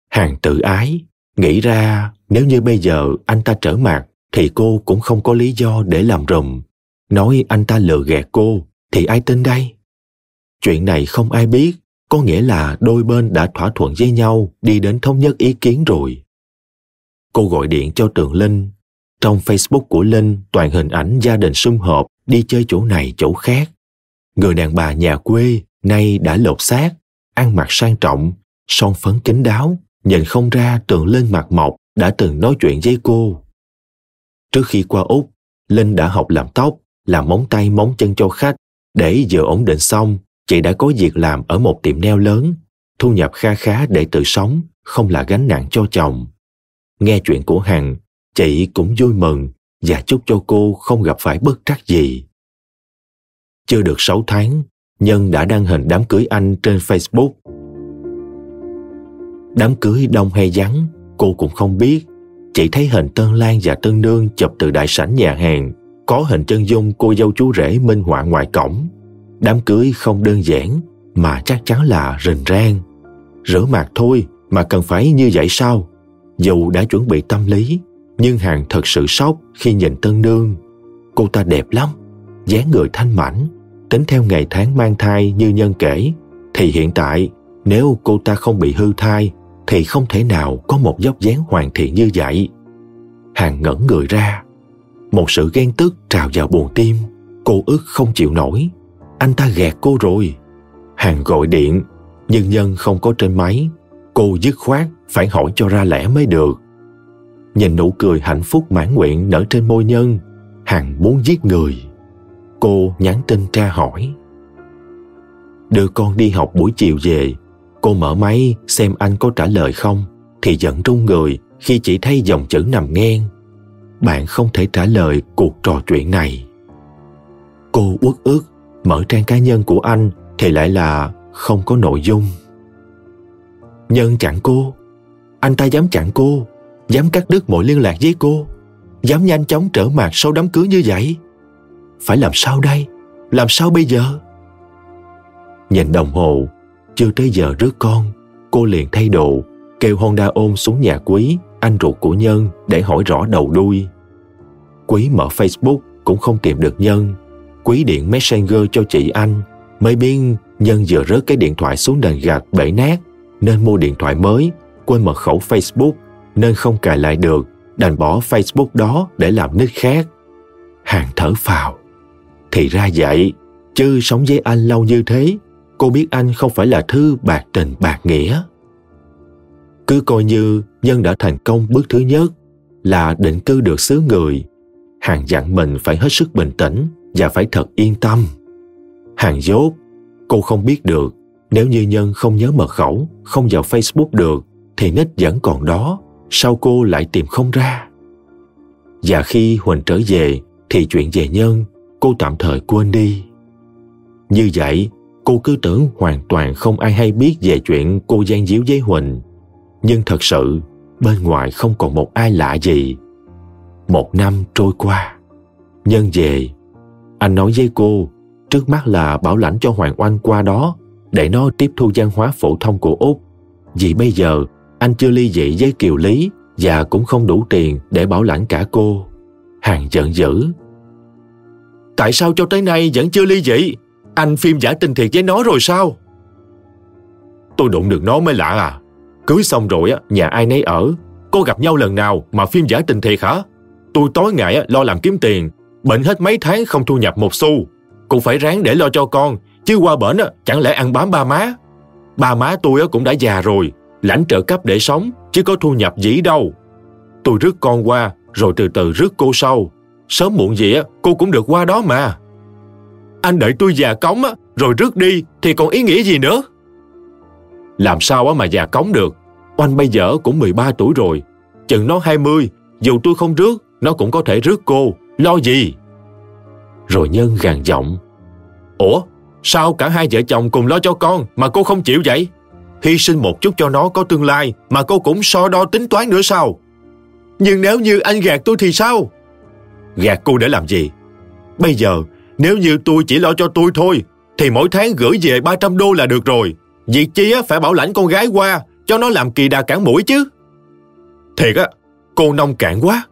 Speaker 2: Hàng tự ái, nghĩ ra nếu như bây giờ anh ta trở mặt thì cô cũng không có lý do để làm rùm. Nói anh ta lừa gạt cô thì ai tin đây? Chuyện này không ai biết, có nghĩa là đôi bên đã thỏa thuận với nhau đi đến thống nhất ý kiến rồi. Cô gọi điện cho Tường Linh. Trong Facebook của Linh toàn hình ảnh gia đình sum họp đi chơi chỗ này chỗ khác. Người đàn bà nhà quê nay đã lột xác, ăn mặc sang trọng, son phấn kín đáo, nhìn không ra Tường Linh mặt mộc đã từng nói chuyện với cô. Trước khi qua Úc, Linh đã học làm tóc, làm móng tay móng chân cho khách để vừa ổn định xong chị đã có việc làm ở một tiệm neo lớn, thu nhập kha khá để tự sống, không là gánh nặng cho chồng. Nghe chuyện của Hằng, chị cũng vui mừng và chúc cho cô không gặp phải bất trắc gì. Chưa được 6 tháng, Nhân đã đăng hình đám cưới anh trên Facebook. Đám cưới đông hay vắng, cô cũng không biết. Chỉ thấy hình Tân Lan và Tân Nương chụp từ đại sảnh nhà hàng, có hình chân dung cô dâu chú rể minh họa ngoài cổng. Đám cưới không đơn giản mà chắc chắn là rình rang. Rửa mặt thôi mà cần phải như vậy sao? Dù đã chuẩn bị tâm lý, nhưng Hằng thật sự sốc khi nhìn Tân Nương. Cô ta đẹp lắm, dáng người thanh mảnh, tính theo ngày tháng mang thai như nhân kể, thì hiện tại nếu cô ta không bị hư thai thì không thể nào có một dốc dáng hoàn thiện như vậy. Hàng ngẩn người ra, một sự ghen tức trào vào buồn tim, cô ức không chịu nổi anh ta gạt cô rồi. Hàng gọi điện, nhưng Nhân không có trên máy. Cô dứt khoát phải hỏi cho ra lẽ mới được. Nhìn nụ cười hạnh phúc mãn nguyện nở trên môi Nhân, Hằng muốn giết người. Cô nhắn tin tra hỏi. Đưa con đi học buổi chiều về, cô mở máy xem anh có trả lời không, thì giận run người khi chỉ thấy dòng chữ nằm ngang. Bạn không thể trả lời cuộc trò chuyện này. Cô uất ức mở trang cá nhân của anh thì lại là không có nội dung. Nhân chặn cô, anh ta dám chặn cô, dám cắt đứt mọi liên lạc với cô, dám nhanh chóng trở mặt sau đám cưới như vậy. Phải làm sao đây? Làm sao bây giờ? Nhìn đồng hồ, chưa tới giờ rước con, cô liền thay đồ, kêu honda ôm xuống nhà quý, anh ruột của nhân, để hỏi rõ đầu đuôi. Quý mở facebook cũng không tìm được nhân quý điện Messenger cho chị anh mới biết Nhân vừa rớt cái điện thoại xuống nền gạch bể nát nên mua điện thoại mới quên mật khẩu Facebook nên không cài lại được đành bỏ Facebook đó để làm nick khác. Hàng thở phào. Thì ra vậy, chứ sống với anh lâu như thế, cô biết anh không phải là thứ bạc tình bạc nghĩa. Cứ coi như Nhân đã thành công bước thứ nhất là định cư được xứ người. Hàng dặn mình phải hết sức bình tĩnh và phải thật yên tâm. Hàng dốt, cô không biết được nếu như Nhân không nhớ mật khẩu, không vào Facebook được thì nick vẫn còn đó, sao cô lại tìm không ra? Và khi Huỳnh trở về thì chuyện về Nhân cô tạm thời quên đi. Như vậy, Cô cứ tưởng hoàn toàn không ai hay biết về chuyện cô gian díu với Huỳnh. Nhưng thật sự, bên ngoài không còn một ai lạ gì. Một năm trôi qua. Nhân về, anh nói với cô, trước mắt là bảo lãnh cho Hoàng Oanh qua đó để nó tiếp thu văn hóa phổ thông của Úc. Vì bây giờ, anh chưa ly dị với Kiều Lý và cũng không đủ tiền để bảo lãnh cả cô. Hàng giận dữ.
Speaker 4: Tại sao cho tới nay vẫn chưa ly dị? Anh phim giả tình thiệt với nó rồi sao? Tôi đụng được nó mới lạ à. Cưới xong rồi á, nhà ai nấy ở. Cô gặp nhau lần nào mà phim giả tình thiệt hả? Tôi tối ngày lo làm kiếm tiền. Bệnh hết mấy tháng không thu nhập một xu. Cũng phải ráng để lo cho con. Chứ qua bển chẳng lẽ ăn bám ba má. Ba má tôi cũng đã già rồi. Lãnh trợ cấp để sống, chứ có thu nhập gì đâu. Tôi rước con qua, rồi từ từ rước cô sau. Sớm muộn gì cô cũng được qua đó mà. Anh đợi tôi già cống rồi rước đi thì còn ý nghĩa gì nữa? Làm sao mà già cống được? Oanh bây giờ cũng 13 tuổi rồi. Chừng nó 20, dù tôi không rước, nó cũng có thể rước cô. Lo gì?
Speaker 2: Rồi Nhân gàn giọng.
Speaker 4: Ủa, sao cả hai vợ chồng cùng lo cho con mà cô không chịu vậy? Hy sinh một chút cho nó có tương lai mà cô cũng so đo tính toán nữa sao? Nhưng nếu như anh gạt tôi thì sao? Gạt cô để làm gì? Bây giờ, nếu như tôi chỉ lo cho tôi thôi, thì mỗi tháng gửi về 300 đô là được rồi. Việc chi á, phải bảo lãnh con gái qua, cho nó làm kỳ đà cản mũi chứ. Thiệt á, cô nông cạn quá.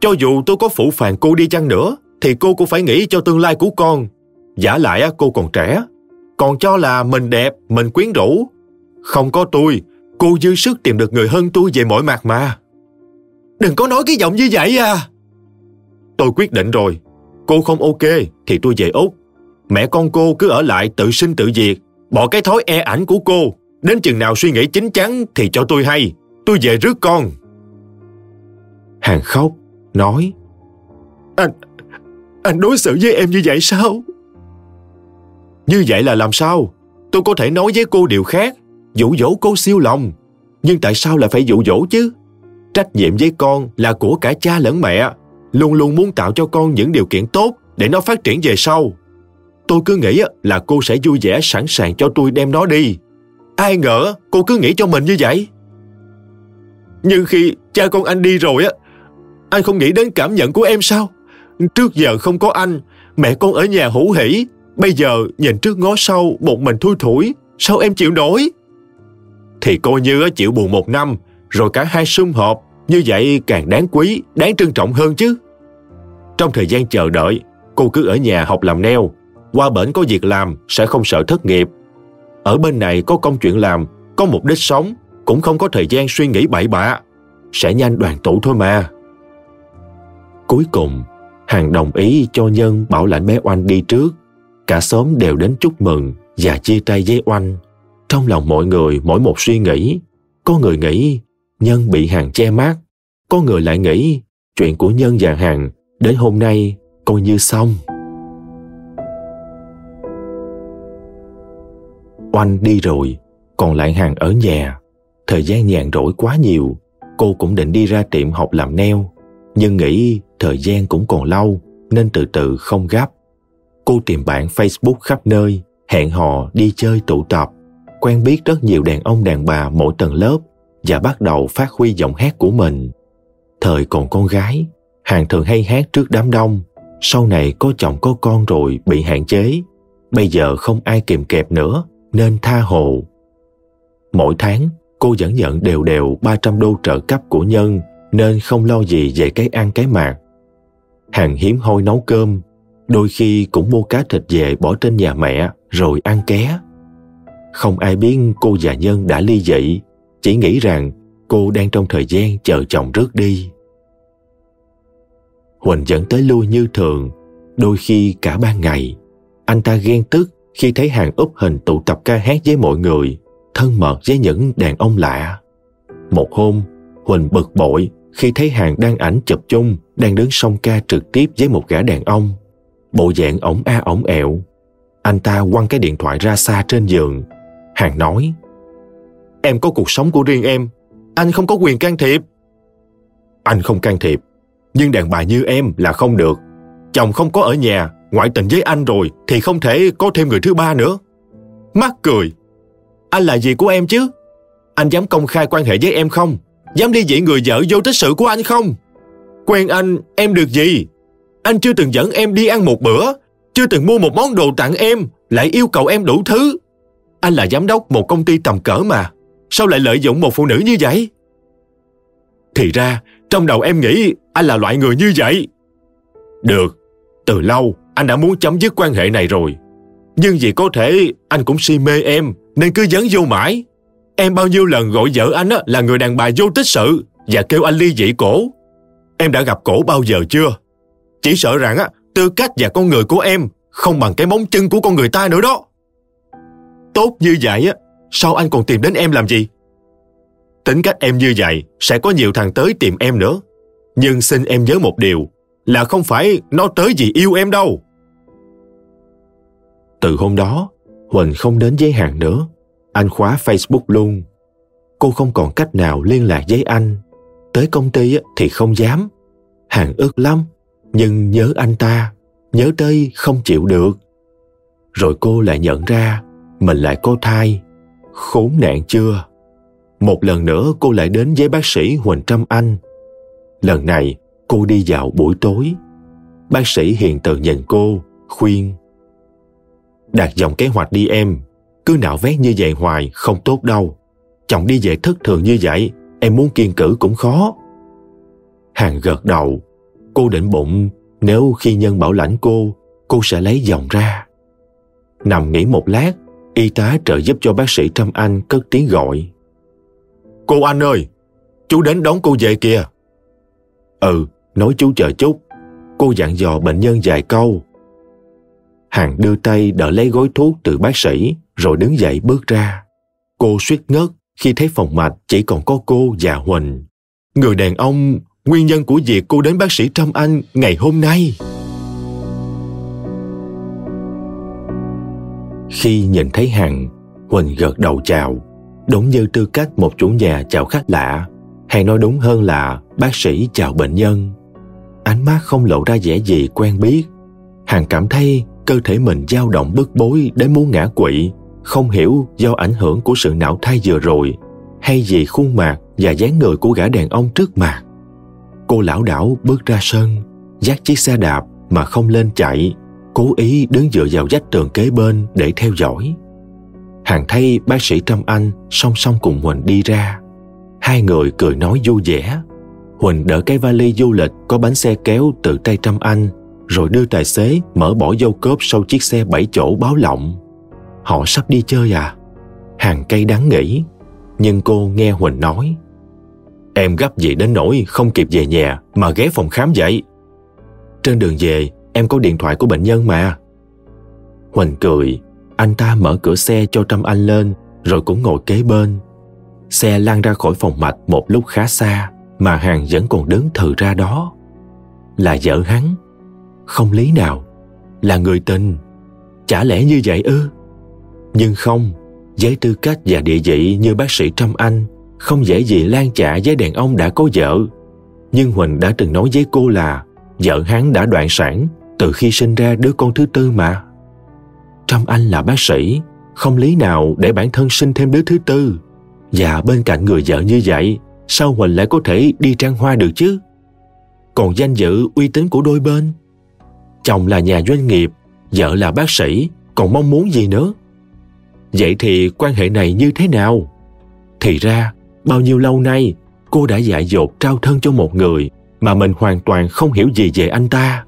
Speaker 4: Cho dù tôi có phụ phàng cô đi chăng nữa, thì cô cũng phải nghĩ cho tương lai của con. Giả lại cô còn trẻ, còn cho là mình đẹp, mình quyến rũ. Không có tôi, cô dư sức tìm được người hơn tôi về mọi mặt mà. Đừng có nói cái giọng như vậy à. Tôi quyết định rồi, cô không ok thì tôi về Úc. Mẹ con cô cứ ở lại tự sinh tự diệt, bỏ cái thói e ảnh của cô. Đến chừng nào suy nghĩ chín chắn thì cho tôi hay, tôi về rước con.
Speaker 2: Hàng khóc, nói
Speaker 4: Anh, anh đối xử với em như vậy sao? Như vậy là làm sao? Tôi có thể nói với cô điều khác, dụ dỗ cô siêu lòng. Nhưng tại sao lại phải dụ dỗ chứ? Trách nhiệm với con là của cả cha lẫn mẹ, luôn luôn muốn tạo cho con những điều kiện tốt để nó phát triển về sau. Tôi cứ nghĩ là cô sẽ vui vẻ sẵn sàng cho tôi đem nó đi. Ai ngờ cô cứ nghĩ cho mình như vậy. Nhưng khi cha con anh đi rồi á, anh không nghĩ đến cảm nhận của em sao? Trước giờ không có anh, mẹ con ở nhà hữu hỉ. Bây giờ nhìn trước ngó sau một mình thui thủi, sao em chịu nổi? Thì coi như chịu buồn một năm, rồi cả hai sum họp, như vậy càng đáng quý, đáng trân trọng hơn chứ. Trong thời gian chờ đợi, cô cứ ở nhà học làm neo, qua bển có việc làm sẽ không sợ thất nghiệp. Ở bên này có công chuyện làm, có mục đích sống, cũng không có thời gian suy nghĩ bậy bạ. Sẽ nhanh đoàn tụ thôi mà.
Speaker 2: Cuối cùng, Hằng đồng ý cho Nhân bảo lãnh bé Oanh đi trước. Cả xóm đều đến chúc mừng và chia tay với Oanh. Trong lòng mọi người mỗi một suy nghĩ. Có người nghĩ Nhân bị Hằng che mắt. Có người lại nghĩ chuyện của Nhân và Hằng đến hôm nay coi như xong. Oanh đi rồi, còn lại Hằng ở nhà. Thời gian nhàn rỗi quá nhiều, cô cũng định đi ra tiệm học làm neo. Nhưng nghĩ thời gian cũng còn lâu nên từ từ không gấp. Cô tìm bạn Facebook khắp nơi, hẹn hò đi chơi tụ tập, quen biết rất nhiều đàn ông đàn bà mỗi tầng lớp và bắt đầu phát huy giọng hát của mình. Thời còn con gái, Hàng thường hay hát trước đám đông, sau này có chồng có con rồi bị hạn chế. Bây giờ không ai kìm kẹp nữa nên tha hồ. Mỗi tháng, cô vẫn nhận đều đều 300 đô trợ cấp của nhân nên không lo gì về cái ăn cái mặc. Hàng hiếm hoi nấu cơm, đôi khi cũng mua cá thịt về bỏ trên nhà mẹ rồi ăn ké. Không ai biết cô già Nhân đã ly dị, chỉ nghĩ rằng cô đang trong thời gian chờ chồng rước đi. Huỳnh vẫn tới lui như thường, đôi khi cả ban ngày. Anh ta ghen tức khi thấy hàng úp hình tụ tập ca hát với mọi người, thân mật với những đàn ông lạ. Một hôm, Huỳnh bực bội khi thấy hàng đăng ảnh chụp chung đang đứng song ca trực tiếp với một gã đàn ông. Bộ dạng ổng a ổng ẹo. Anh ta quăng cái điện thoại ra xa trên giường. Hàng nói, Em có cuộc sống của riêng em, anh không có quyền can thiệp. Anh không can thiệp, nhưng đàn bà như em là không được. Chồng không có ở nhà, ngoại tình với anh rồi thì không thể có thêm người thứ ba nữa.
Speaker 3: Mắc cười. Anh là gì của em chứ? Anh dám công khai quan hệ với em không? Dám ly dị người vợ vô tích sự của anh không? Quen anh, em được gì? Anh chưa từng dẫn em đi ăn một bữa, chưa từng mua một món đồ tặng em, lại yêu cầu em đủ thứ. Anh là giám đốc một công ty tầm cỡ mà, sao lại lợi dụng một phụ nữ như vậy? Thì ra, trong đầu em nghĩ anh là loại người như vậy. Được, từ lâu anh đã muốn chấm dứt quan hệ này rồi. Nhưng vì có thể anh cũng si mê em nên cứ dấn vô mãi. Em bao nhiêu lần gọi vợ anh là người đàn bà vô tích sự và kêu anh ly dị cổ. Em đã gặp cổ bao giờ chưa? Chỉ sợ rằng tư cách và con người của em không bằng cái móng chân của con người ta nữa đó. Tốt như vậy á, sao anh còn tìm đến em làm gì? Tính cách em như vậy sẽ có nhiều thằng tới tìm em nữa. Nhưng xin em nhớ một điều là không phải nó tới vì yêu em đâu.
Speaker 2: Từ hôm đó, Huỳnh không đến với Hàng nữa. Anh khóa Facebook luôn. Cô không còn cách nào liên lạc với anh. Tới công ty thì không dám. Hàng ức lắm, nhưng nhớ anh ta, nhớ tới không chịu được. Rồi cô lại nhận ra mình lại có thai. Khốn nạn chưa? Một lần nữa cô lại đến với bác sĩ Huỳnh Trâm Anh. Lần này cô đi dạo buổi tối. Bác sĩ hiền từ nhìn cô, khuyên. Đạt dòng kế hoạch đi em, cứ nạo vét như vậy hoài không tốt đâu. Chồng đi về thất thường như vậy, em muốn kiên cử cũng khó. Hàng gật đầu, cô định bụng nếu khi nhân bảo lãnh cô, cô sẽ lấy dòng ra. Nằm nghỉ một lát, y tá trợ giúp cho bác sĩ Trâm Anh cất tiếng gọi.
Speaker 3: Cô anh ơi, chú đến đón cô về kìa.
Speaker 2: Ừ, nói chú chờ chút. Cô dặn dò bệnh nhân vài câu. Hàng đưa tay đỡ lấy gói thuốc từ bác sĩ rồi đứng dậy bước ra. Cô suýt ngất khi thấy phòng mạch chỉ còn có cô và Huỳnh. Người đàn ông nguyên nhân của việc cô đến bác sĩ Trâm Anh ngày hôm nay. Khi nhìn thấy Hằng, Huỳnh gật đầu chào, đúng như tư cách một chủ nhà chào khách lạ, hay nói đúng hơn là bác sĩ chào bệnh nhân. Ánh mắt không lộ ra vẻ gì quen biết. Hằng cảm thấy cơ thể mình dao động bức bối đến muốn ngã quỵ, không hiểu do ảnh hưởng của sự não thai vừa rồi hay vì khuôn mặt và dáng người của gã đàn ông trước mặt. Cô lão đảo bước ra sân, dắt chiếc xe đạp mà không lên chạy, cố ý đứng dựa vào vách tường kế bên để theo dõi. Hàng thay bác sĩ Trâm Anh song song cùng Huỳnh đi ra. Hai người cười nói vui vẻ. Huỳnh đỡ cái vali du lịch có bánh xe kéo từ tay Trâm Anh rồi đưa tài xế mở bỏ vô cốp sau chiếc xe bảy chỗ báo lộng. Họ sắp đi chơi à? Hàng cây đáng nghĩ, nhưng cô nghe Huỳnh nói Em gấp gì đến nỗi không kịp về nhà mà ghé phòng khám vậy. Trên đường về, em có điện thoại của bệnh nhân mà. Huỳnh cười, anh ta mở cửa xe cho Trâm Anh lên rồi cũng ngồi kế bên. Xe lan ra khỏi phòng mạch một lúc khá xa mà hàng vẫn còn đứng thừ ra đó. Là vợ hắn. Không lý nào. Là người tình. Chả lẽ như vậy ư? Nhưng không, với tư cách và địa vị như bác sĩ Trâm Anh không dễ gì lan trả với đàn ông đã có vợ. Nhưng Huỳnh đã từng nói với cô là vợ hắn đã đoạn sản từ khi sinh ra đứa con thứ tư mà. Trâm Anh là bác sĩ, không lý nào để bản thân sinh thêm đứa thứ tư. Và bên cạnh người vợ như vậy, sao Huỳnh lại có thể đi trang hoa được chứ? Còn danh dự, uy tín của đôi bên. Chồng là nhà doanh nghiệp, vợ là bác sĩ, còn mong muốn gì nữa? Vậy thì quan hệ này như thế nào? Thì ra, bao nhiêu lâu nay cô đã dại dột trao thân cho một người mà mình hoàn toàn không hiểu gì về anh ta.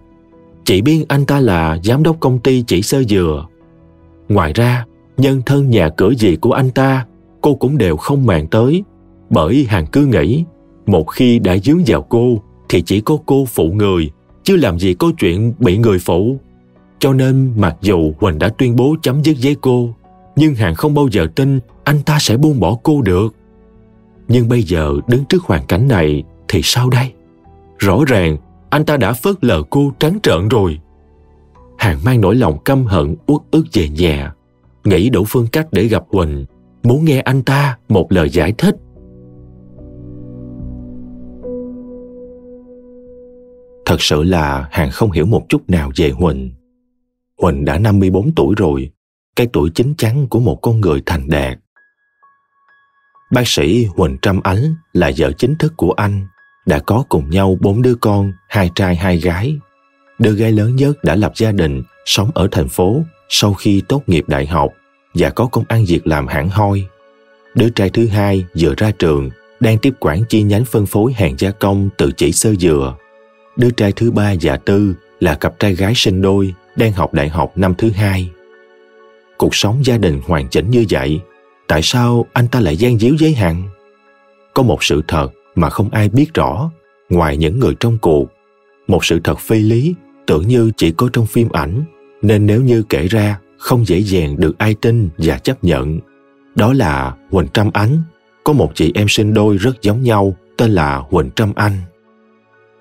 Speaker 2: Chỉ biết anh ta là giám đốc công ty chỉ sơ dừa. Ngoài ra, nhân thân nhà cửa gì của anh ta cô cũng đều không màng tới bởi hàng cứ nghĩ một khi đã dướng vào cô thì chỉ có cô phụ người chứ làm gì có chuyện bị người phụ cho nên mặc dù huỳnh đã tuyên bố chấm dứt với cô nhưng hàng không bao giờ tin anh ta sẽ buông bỏ cô được. Nhưng bây giờ đứng trước hoàn cảnh này thì sao đây? Rõ ràng anh ta đã phớt lờ cô trắng trợn rồi. Hàng mang nỗi lòng căm hận uất ức về nhà. Nghĩ đủ phương cách để gặp huỳnh muốn nghe anh ta một lời giải thích. Thật sự là Hàng không hiểu một chút nào về Huỳnh. Huỳnh đã 54 tuổi rồi, cái tuổi chín chắn của một con người thành đạt. Bác sĩ Huỳnh Trâm Ánh là vợ chính thức của anh, đã có cùng nhau bốn đứa con, hai trai hai gái. Đứa gái lớn nhất đã lập gia đình, sống ở thành phố sau khi tốt nghiệp đại học và có công ăn việc làm hẳn hoi. Đứa trai thứ hai vừa ra trường, đang tiếp quản chi nhánh phân phối hàng gia công từ chỉ sơ dừa. Đứa trai thứ ba và tư là cặp trai gái sinh đôi, đang học đại học năm thứ hai. Cuộc sống gia đình hoàn chỉnh như vậy, tại sao anh ta lại gian díu giới hạn Có một sự thật mà không ai biết rõ, ngoài những người trong cuộc. Một sự thật phi lý, tưởng như chỉ có trong phim ảnh, nên nếu như kể ra không dễ dàng được ai tin và chấp nhận. Đó là Huỳnh Trâm Ánh, có một chị em sinh đôi rất giống nhau tên là Huỳnh Trâm Anh.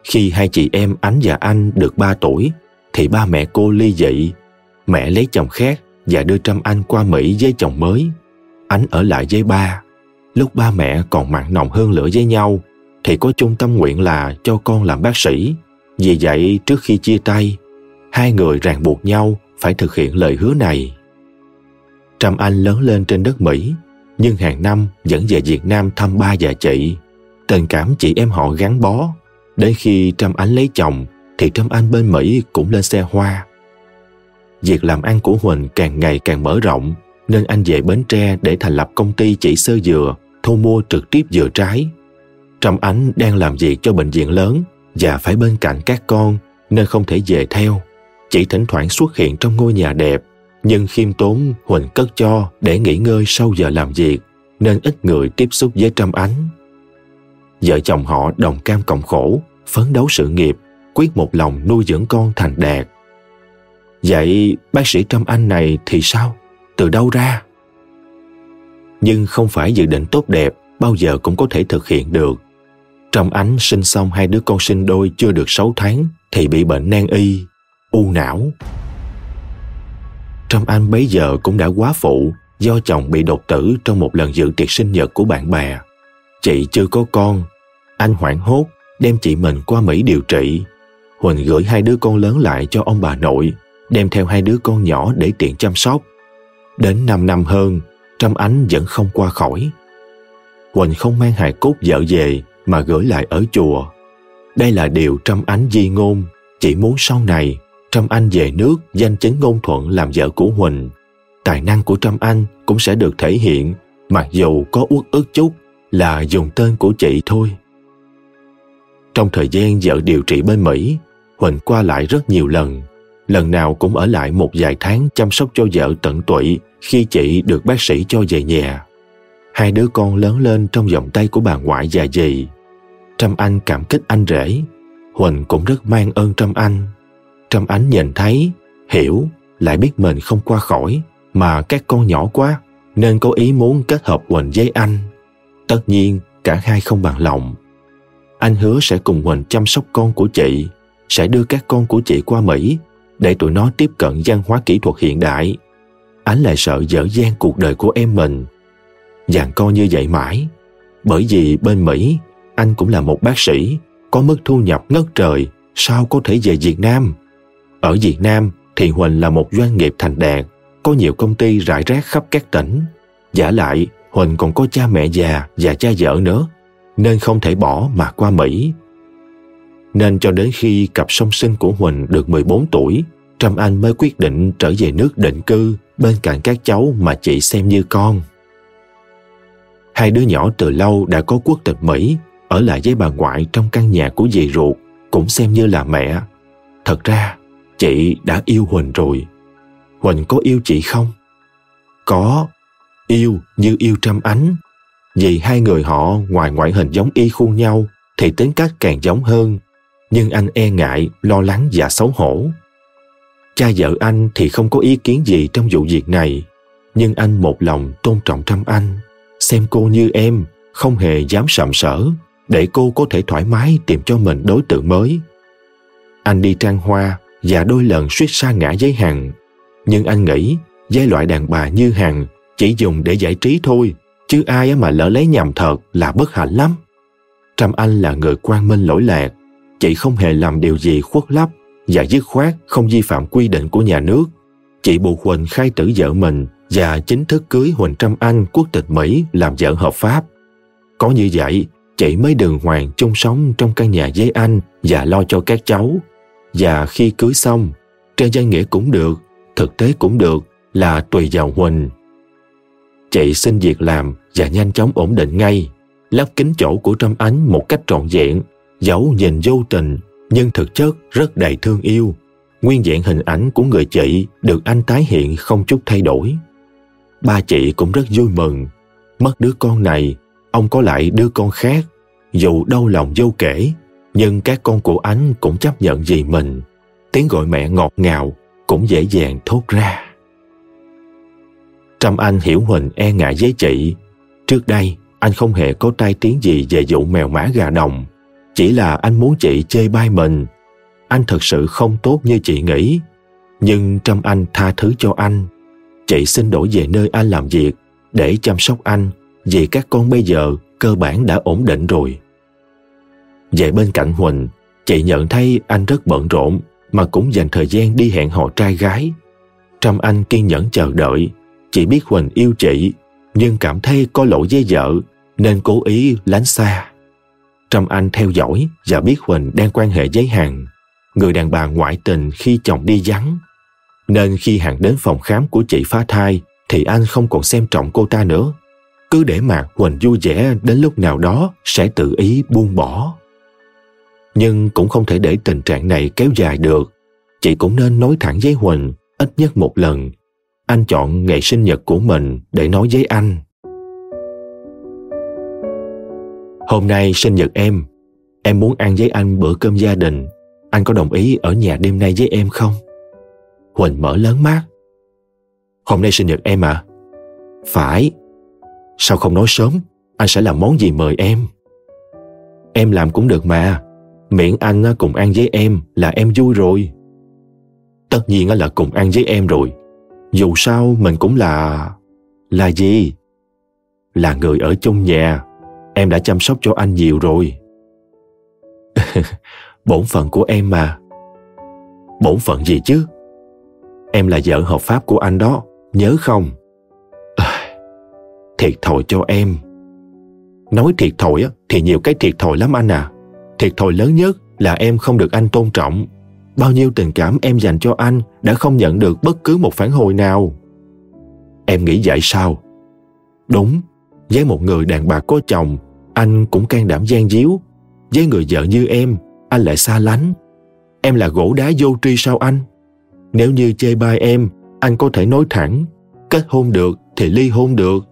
Speaker 2: Khi hai chị em Ánh và Anh được 3 tuổi, thì ba mẹ cô ly dị. Mẹ lấy chồng khác và đưa Trâm Anh qua Mỹ với chồng mới. Ánh ở lại với ba. Lúc ba mẹ còn mặn nồng hơn lửa với nhau, thì có chung tâm nguyện là cho con làm bác sĩ. Vì vậy, trước khi chia tay, hai người ràng buộc nhau phải thực hiện lời hứa này. Trâm Anh lớn lên trên đất Mỹ, nhưng hàng năm vẫn về Việt Nam thăm ba và chị. Tình cảm chị em họ gắn bó. Đến khi Trâm Anh lấy chồng, thì Trâm Anh bên Mỹ cũng lên xe hoa. Việc làm ăn của Huỳnh càng ngày càng mở rộng, nên anh về Bến Tre để thành lập công ty chỉ sơ dừa, thu mua trực tiếp dừa trái. Trâm Ánh đang làm việc cho bệnh viện lớn và phải bên cạnh các con nên không thể về theo. Chỉ thỉnh thoảng xuất hiện trong ngôi nhà đẹp nhưng khiêm tốn Huỳnh cất cho để nghỉ ngơi sau giờ làm việc, nên ít người tiếp xúc với Trâm Ánh. Vợ chồng họ đồng cam cộng khổ, phấn đấu sự nghiệp, quyết một lòng nuôi dưỡng con thành đạt. Vậy bác sĩ Trâm Anh này thì sao? Từ đâu ra? Nhưng không phải dự định tốt đẹp bao giờ cũng có thể thực hiện được. Trâm Ánh sinh xong hai đứa con sinh đôi chưa được 6 tháng thì bị bệnh nan y, u não, Trâm Anh bấy giờ cũng đã quá phụ do chồng bị đột tử trong một lần dự tiệc sinh nhật của bạn bè. Chị chưa có con, anh hoảng hốt đem chị mình qua Mỹ điều trị. Huỳnh gửi hai đứa con lớn lại cho ông bà nội, đem theo hai đứa con nhỏ để tiện chăm sóc. Đến 5 năm hơn, Trâm Ánh vẫn không qua khỏi. Huỳnh không mang hài cốt vợ về mà gửi lại ở chùa. Đây là điều Trâm Ánh di ngôn, chỉ muốn sau này Trâm Anh về nước danh chính ngôn thuận làm vợ của Huỳnh. Tài năng của Trâm Anh cũng sẽ được thể hiện, mặc dù có uất ức chút là dùng tên của chị thôi. Trong thời gian vợ điều trị bên Mỹ, Huỳnh qua lại rất nhiều lần. Lần nào cũng ở lại một vài tháng chăm sóc cho vợ tận tụy khi chị được bác sĩ cho về nhà. Hai đứa con lớn lên trong vòng tay của bà ngoại già dì. Trâm Anh cảm kích anh rể. Huỳnh cũng rất mang ơn Trâm Anh Trâm Ánh nhìn thấy, hiểu, lại biết mình không qua khỏi, mà các con nhỏ quá, nên có ý muốn kết hợp Huỳnh với anh. Tất nhiên, cả hai không bằng lòng. Anh hứa sẽ cùng Huỳnh chăm sóc con của chị, sẽ đưa các con của chị qua Mỹ để tụi nó tiếp cận văn hóa kỹ thuật hiện đại. Anh lại sợ dở dang cuộc đời của em mình. Dàn co như vậy mãi, bởi vì bên Mỹ, anh cũng là một bác sĩ, có mức thu nhập ngất trời, sao có thể về Việt Nam? Ở Việt Nam thì Huỳnh là một doanh nghiệp thành đạt, có nhiều công ty rải rác khắp các tỉnh. Giả lại, Huỳnh còn có cha mẹ già và cha vợ nữa, nên không thể bỏ mà qua Mỹ. Nên cho đến khi cặp song sinh của Huỳnh được 14 tuổi, Trâm Anh mới quyết định trở về nước định cư bên cạnh các cháu mà chị xem như con. Hai đứa nhỏ từ lâu đã có quốc tịch Mỹ, ở lại với bà ngoại trong căn nhà của dì ruột, cũng xem như là mẹ. Thật ra, Chị đã yêu Huỳnh rồi. Huỳnh có yêu chị không? Có, yêu như yêu trâm ánh. Vì hai người họ ngoài ngoại hình giống y khuôn nhau thì tính cách càng giống hơn. Nhưng anh e ngại, lo lắng và xấu hổ. Cha vợ anh thì không có ý kiến gì trong vụ việc này. Nhưng anh một lòng tôn trọng Trâm Anh. Xem cô như em, không hề dám sầm sở để cô có thể thoải mái tìm cho mình đối tượng mới. Anh đi trang hoa và đôi lần suýt sa ngã với Hằng. Nhưng anh nghĩ giai loại đàn bà như Hằng chỉ dùng để giải trí thôi, chứ ai mà lỡ lấy nhầm thật là bất hạnh lắm. Trâm Anh là người quan minh lỗi lạc, chị không hề làm điều gì khuất lấp và dứt khoát không vi phạm quy định của nhà nước. chị buộc Huỳnh khai tử vợ mình và chính thức cưới Huỳnh Trâm Anh quốc tịch Mỹ làm vợ hợp pháp. Có như vậy, chị mới đường hoàng chung sống trong căn nhà với anh và lo cho các cháu. Và khi cưới xong, trên danh nghĩa cũng được, thực tế cũng được là tùy vào Huỳnh. Chị xin việc làm và nhanh chóng ổn định ngay, lắp kính chỗ của Trâm Ánh một cách trọn vẹn, dẫu nhìn vô tình nhưng thực chất rất đầy thương yêu. Nguyên dạng hình ảnh của người chị được anh tái hiện không chút thay đổi. Ba chị cũng rất vui mừng. Mất đứa con này, ông có lại đứa con khác. Dù đau lòng vô kể, nhưng các con của anh cũng chấp nhận vì mình. Tiếng gọi mẹ ngọt ngào cũng dễ dàng thốt ra. Trâm Anh hiểu Huỳnh e ngại với chị. Trước đây, anh không hề có tai tiếng gì về vụ mèo mã gà đồng. Chỉ là anh muốn chị chê bai mình. Anh thật sự không tốt như chị nghĩ. Nhưng Trâm Anh tha thứ cho anh. Chị xin đổi về nơi anh làm việc để chăm sóc anh vì các con bây giờ cơ bản đã ổn định rồi. Về bên cạnh Huỳnh, chị nhận thấy anh rất bận rộn mà cũng dành thời gian đi hẹn hò trai gái. Trâm Anh kiên nhẫn chờ đợi, chị biết Huỳnh yêu chị nhưng cảm thấy có lỗi với vợ nên cố ý lánh xa. Trâm Anh theo dõi và biết Huỳnh đang quan hệ với Hằng, người đàn bà ngoại tình khi chồng đi vắng. Nên khi Hằng đến phòng khám của chị phá thai thì anh không còn xem trọng cô ta nữa. Cứ để mà Huỳnh vui vẻ đến lúc nào đó sẽ tự ý buông bỏ. Nhưng cũng không thể để tình trạng này kéo dài được. Chị cũng nên nói thẳng với Huỳnh ít nhất một lần. Anh chọn ngày sinh nhật của mình để nói với anh. Hôm nay sinh nhật em, em muốn ăn với anh bữa cơm gia đình. Anh có đồng ý ở nhà đêm nay với em không? Huỳnh mở lớn mắt. Hôm nay sinh nhật em à? Phải. Sao không nói sớm? Anh sẽ làm món gì mời em? Em làm cũng được mà. Miễn anh à, cùng ăn với em là em vui rồi. Tất nhiên à, là cùng ăn với em rồi. Dù sao mình cũng là... Là gì? Là người ở chung nhà Em đã chăm sóc cho anh nhiều rồi. Bổn phận của em mà. Bổn phận gì chứ? Em là vợ hợp pháp của anh đó, nhớ không? À, thiệt thòi cho em. Nói thiệt thòi thì nhiều cái thiệt thòi lắm anh à. Thiệt thòi lớn nhất là em không được anh tôn trọng. Bao nhiêu tình cảm em dành cho anh đã không nhận được bất cứ một phản hồi nào. Em nghĩ vậy sao? Đúng, với một người đàn bà có chồng, anh cũng can đảm gian díu. Với người vợ như em, anh lại xa lánh. Em là gỗ đá vô tri sao anh? Nếu như chê bai em, anh có thể nói thẳng. Kết hôn được thì ly hôn được.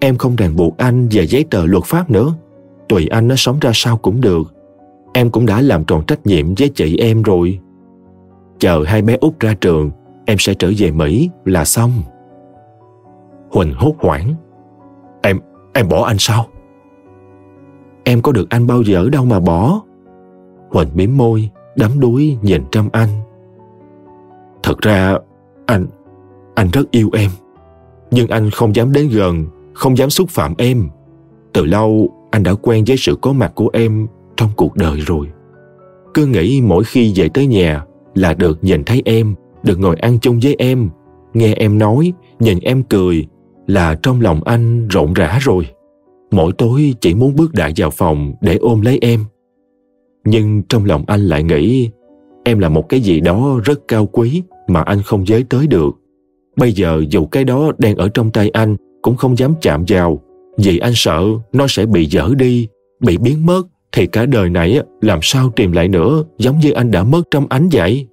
Speaker 2: Em không ràng buộc anh về giấy tờ luật pháp nữa. Tùy anh nó sống ra sao cũng được. Em cũng đã làm tròn trách nhiệm với chị em rồi. Chờ hai bé út ra trường, em sẽ trở về Mỹ là xong. Huỳnh hốt hoảng. Em, bỏ anh sao? Em có được anh bao giờ đâu mà bỏ. Huỳnh mím môi, đắm đuối nhìn Trâm Anh. Thật ra, anh, anh rất yêu em. Nhưng anh không dám đến gần, không dám xúc phạm em. Từ lâu, anh đã quen với sự có mặt của em trong cuộc đời rồi. Cứ nghĩ mỗi khi về tới nhà là được nhìn thấy em, được ngồi ăn chung với em, nghe em nói, nhìn em cười, là trong lòng anh rộn rã rồi. Mỗi tối chỉ muốn bước đại vào phòng để ôm lấy em. Nhưng trong lòng anh lại nghĩ em là một cái gì đó rất cao quý mà anh không giới tới được. Bây giờ dù cái đó đang ở trong tay anh cũng không dám chạm vào vì anh sợ nó sẽ bị dở đi, bị biến mất thì cả đời này làm sao tìm lại nữa giống như anh đã mất trong ánh vậy.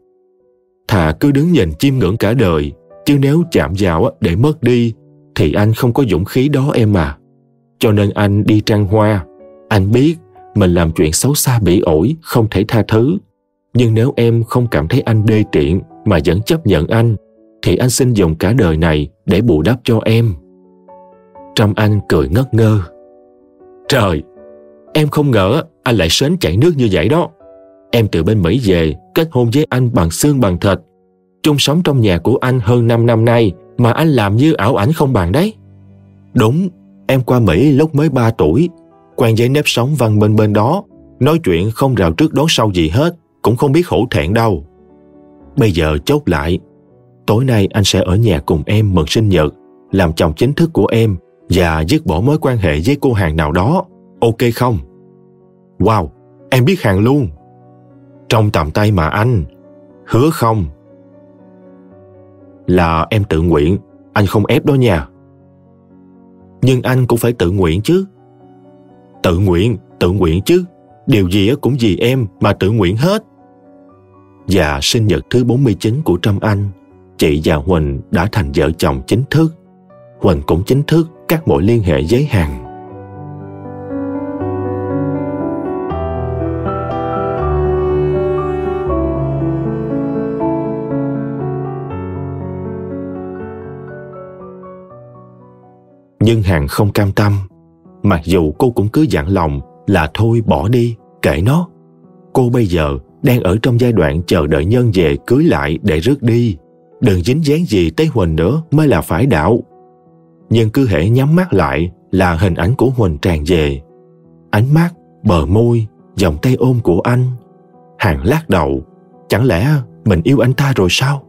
Speaker 2: Thà cứ đứng nhìn chiêm ngưỡng cả đời chứ nếu chạm vào để mất đi thì anh không có dũng khí đó em à. Cho nên anh đi trăng hoa. Anh biết mình làm chuyện xấu xa bỉ ổi, không thể tha thứ. Nhưng nếu em không cảm thấy anh đê tiện mà vẫn chấp nhận anh, thì anh xin dùng cả đời này để bù đắp cho em. Trâm Anh cười ngất ngơ. Trời, em không ngờ anh lại sến chảy nước như vậy đó. Em từ bên Mỹ về, kết hôn với anh bằng xương bằng thịt. Chung sống trong nhà của anh hơn 5 năm nay mà anh làm như ảo ảnh không bằng đấy. Đúng, em qua Mỹ lúc mới 3 tuổi, quen với nếp sống văn bên bên đó, nói chuyện không rào trước đón sau gì hết, cũng không biết hổ thẹn đâu. Bây giờ chốt lại, Tối nay anh sẽ ở nhà cùng em mừng sinh nhật, làm chồng chính thức của em và dứt bỏ mối quan hệ với cô hàng nào đó. Ok không? Wow, em biết hàng luôn. Trong tầm tay mà anh. Hứa không? Là em tự nguyện, anh không ép đó nha. Nhưng anh cũng phải tự nguyện chứ. Tự nguyện, tự nguyện chứ. Điều gì cũng vì em mà tự nguyện hết. Và sinh nhật thứ 49 của Trâm Anh, chị và Huỳnh đã thành vợ chồng chính thức. Huỳnh cũng chính thức các mối liên hệ với Hằng. Nhưng Hằng không cam tâm. Mặc dù cô cũng cứ dặn lòng là thôi bỏ đi, kệ nó. Cô bây giờ đang ở trong giai đoạn chờ đợi nhân về cưới lại để rước đi. Đừng dính dáng gì tới Huỳnh nữa mới là phải đạo. Nhưng cứ hễ nhắm mắt lại là hình ảnh của Huỳnh tràn về. Ánh mắt, bờ môi, vòng tay ôm của anh. Hàng lắc đầu, chẳng lẽ mình yêu anh ta rồi sao?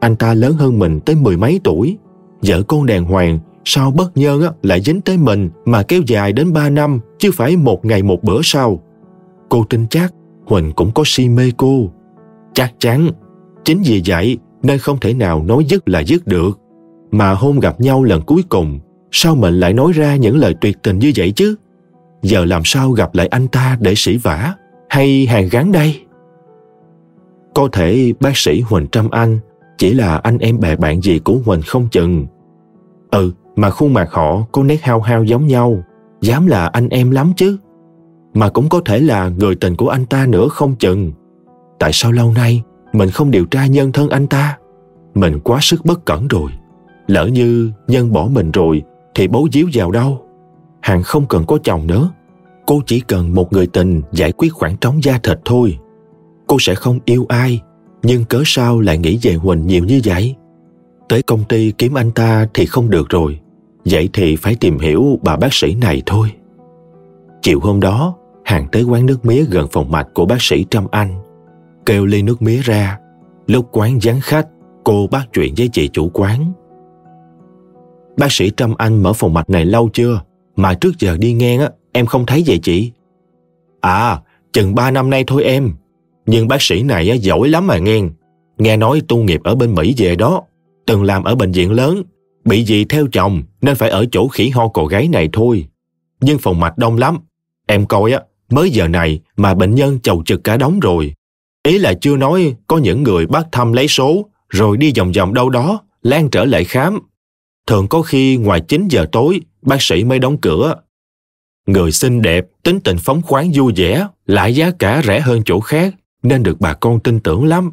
Speaker 2: Anh ta lớn hơn mình tới mười mấy tuổi, vợ con đàng hoàng sao bất nhân lại dính tới mình mà kéo dài đến ba năm chứ phải một ngày một bữa sau. Cô tin chắc Huỳnh cũng có si mê cô. Chắc chắn, chính vì vậy nên không thể nào nói dứt là dứt được. Mà hôm gặp nhau lần cuối cùng, sao mình lại nói ra những lời tuyệt tình như vậy chứ? Giờ làm sao gặp lại anh ta để sỉ vả hay hàng gắn đây? Có thể bác sĩ Huỳnh Trâm Anh chỉ là anh em bè bạn gì của Huỳnh không chừng. Ừ, mà khuôn mặt họ có nét hao hao giống nhau, dám là anh em lắm chứ mà cũng có thể là người tình của anh ta nữa không chừng. Tại sao lâu nay mình không điều tra nhân thân anh ta? Mình quá sức bất cẩn rồi. Lỡ như nhân bỏ mình rồi thì bố díu vào đâu? Hằng không cần có chồng nữa. Cô chỉ cần một người tình giải quyết khoảng trống da thịt thôi. Cô sẽ không yêu ai, nhưng cớ sao lại nghĩ về Huỳnh nhiều như vậy? Tới công ty kiếm anh ta thì không được rồi. Vậy thì phải tìm hiểu bà bác sĩ này thôi. Chiều hôm đó, hàng tới quán nước mía gần phòng mạch của bác sĩ Trâm Anh. Kêu ly nước mía ra. Lúc quán vắng khách, cô bắt chuyện với chị chủ quán. Bác sĩ Trâm Anh mở phòng mạch này lâu chưa? Mà trước giờ đi ngang á, em không thấy vậy chị. À, chừng ba năm nay thôi em. Nhưng bác sĩ này á, giỏi lắm mà nghe. Nghe nói tu nghiệp ở bên Mỹ về đó. Từng làm ở bệnh viện lớn. Bị gì theo chồng nên phải ở chỗ khỉ ho cò gáy này thôi. Nhưng phòng mạch đông lắm. Em coi á, Mới giờ này mà bệnh nhân chầu trực cả đống rồi. Ý là chưa nói có những người bắt thăm lấy số rồi đi vòng vòng đâu đó, lan trở lại khám. Thường có khi ngoài 9 giờ tối, bác sĩ mới đóng cửa. Người xinh đẹp, tính tình phóng khoáng vui vẻ, lại giá cả rẻ hơn chỗ khác, nên được bà con tin tưởng lắm.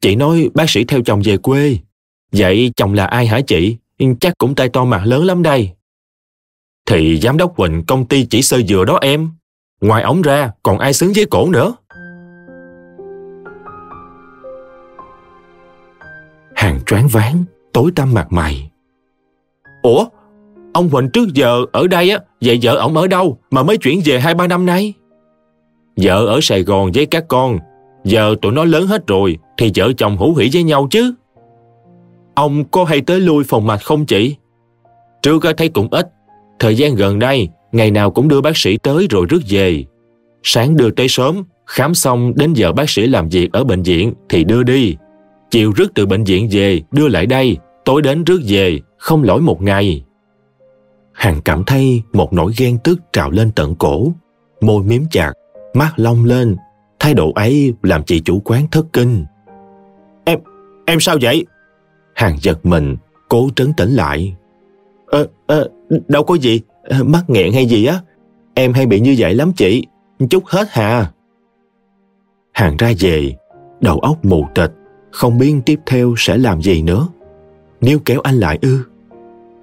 Speaker 2: Chị nói bác sĩ theo chồng về quê. Vậy chồng là ai hả chị? Chắc cũng tay to mặt lớn lắm đây. Thì giám đốc huỳnh công ty chỉ sơ dừa đó em. Ngoài ổng ra, còn ai xứng với cổ nữa? Hàng choáng váng, tối tăm mặt mày. Ủa? Ông Huỳnh trước giờ ở đây á, vậy vợ ổng ở đâu mà mới chuyển về hai ba năm nay? Vợ ở Sài Gòn với các con, giờ tụi nó lớn hết rồi thì vợ chồng hữu hỷ với nhau chứ. Ông có hay tới lui phòng mạch không chị? Trước thấy cũng ít, thời gian gần đây ngày nào cũng đưa bác sĩ tới rồi rước về. Sáng đưa tới sớm, khám xong đến giờ bác sĩ làm việc ở bệnh viện thì đưa đi. Chiều rước từ bệnh viện về, đưa lại đây, tối đến rước về, không lỗi một ngày. Hằng cảm thấy một nỗi ghen tức trào lên tận cổ, môi miếm chặt, mắt long lên. Thái độ ấy làm chị chủ quán thất kinh. Em, em sao vậy? Hàng giật mình, cố trấn tĩnh lại. Ờ, ờ, đâu có gì, mắc nghẹn hay gì á? Em hay bị như vậy lắm chị chút hết hà. Hàng ra về đầu óc mù tịch không biết tiếp theo sẽ làm gì nữa. Nếu kéo anh lại ư?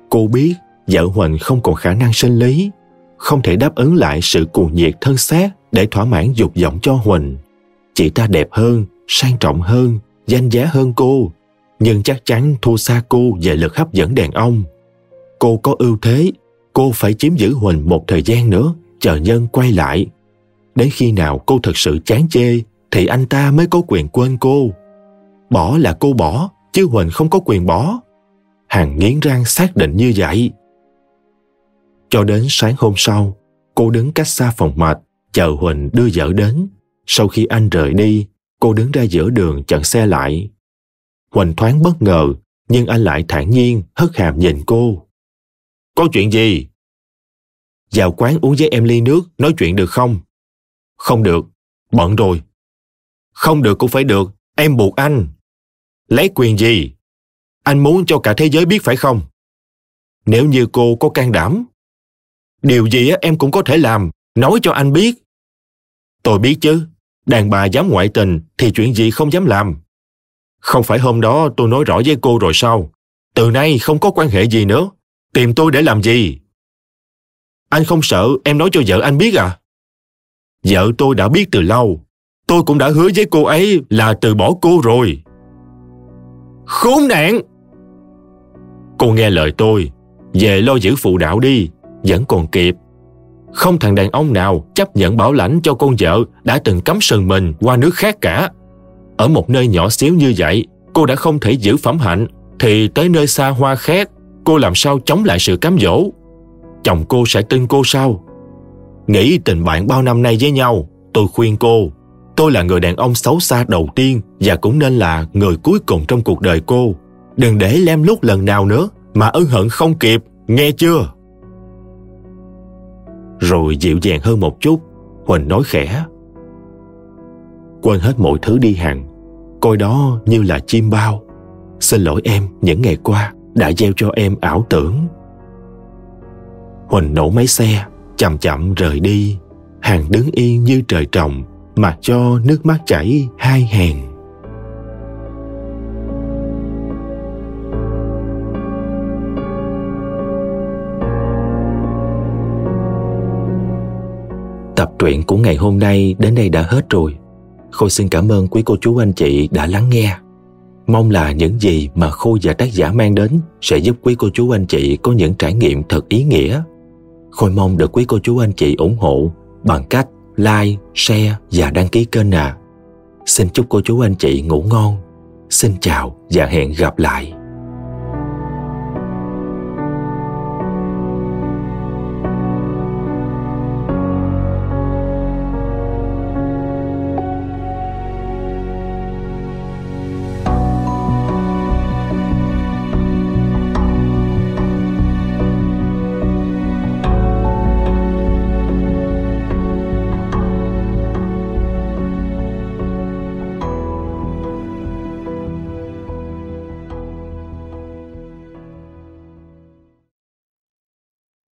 Speaker 2: Cô biết vợ huỳnh không còn khả năng sinh lý không thể đáp ứng lại sự cuồng nhiệt thân xác để thỏa mãn dục vọng cho huỳnh. Chị ta đẹp hơn sang trọng hơn danh giá hơn cô nhưng chắc chắn thua xa cô về lực hấp dẫn đàn ông cô có ưu thế cô phải chiếm giữ Huỳnh một thời gian nữa, chờ nhân quay lại. Đến khi nào cô thật sự chán chê, thì anh ta mới có quyền quên cô. Bỏ là cô bỏ, chứ Huỳnh không có quyền bỏ. Hằng nghiến răng xác định như vậy. Cho đến sáng hôm sau, cô đứng cách xa phòng mạch, chờ Huỳnh đưa vợ đến. Sau khi anh rời đi, cô đứng ra giữa đường chặn xe lại. Huỳnh thoáng bất ngờ, nhưng anh lại thản nhiên hất hàm nhìn cô. Có chuyện gì? Vào quán uống với em ly nước, nói chuyện được không? Không được, bận rồi. Không được cũng phải được, em buộc anh. Lấy quyền gì? Anh muốn cho cả thế giới biết phải không? Nếu như cô có can đảm, điều gì em cũng có thể làm, nói cho anh biết. Tôi biết chứ, đàn bà dám ngoại tình thì chuyện gì không dám làm. Không phải hôm đó tôi nói rõ với cô rồi sao? Từ nay không có quan hệ gì nữa. Tìm tôi để làm gì? Anh không sợ em nói cho vợ anh biết à? Vợ tôi đã biết từ lâu. Tôi cũng đã hứa với cô ấy là từ bỏ cô rồi. Khốn nạn! Cô nghe lời tôi. Về lo giữ phụ đạo đi. Vẫn còn kịp. Không thằng đàn ông nào chấp nhận bảo lãnh cho con vợ đã từng cắm sừng mình qua nước khác cả. Ở một nơi nhỏ xíu như vậy, cô đã không thể giữ phẩm hạnh, thì tới nơi xa hoa khác, cô làm sao chống lại sự cám dỗ? Chồng cô sẽ tin cô sao? Nghĩ tình bạn bao năm nay với nhau, tôi khuyên cô, tôi là người đàn ông xấu xa đầu tiên và cũng nên là người cuối cùng trong cuộc đời cô. Đừng để lem lút lần nào nữa mà ân hận không kịp, nghe chưa? Rồi dịu dàng hơn một chút, Huỳnh nói khẽ. Quên hết mọi thứ đi hẳn, coi đó như là chim bao. Xin lỗi em những ngày qua đã gieo cho em ảo tưởng. Huỳnh nổ máy xe, chậm chậm rời đi. Hàng đứng yên như trời trồng, mà cho nước mắt chảy hai hàng. Tập truyện của ngày hôm nay đến đây đã hết rồi. Khôi xin cảm ơn quý cô chú anh chị đã lắng nghe. Mong là những gì mà Khôi và tác giả mang đến sẽ giúp quý cô chú anh chị có những trải nghiệm thật ý nghĩa. Khôi mong được quý cô chú anh chị ủng hộ bằng cách like, share và đăng ký kênh à. Xin chúc cô chú anh chị ngủ ngon. Xin chào và hẹn gặp lại.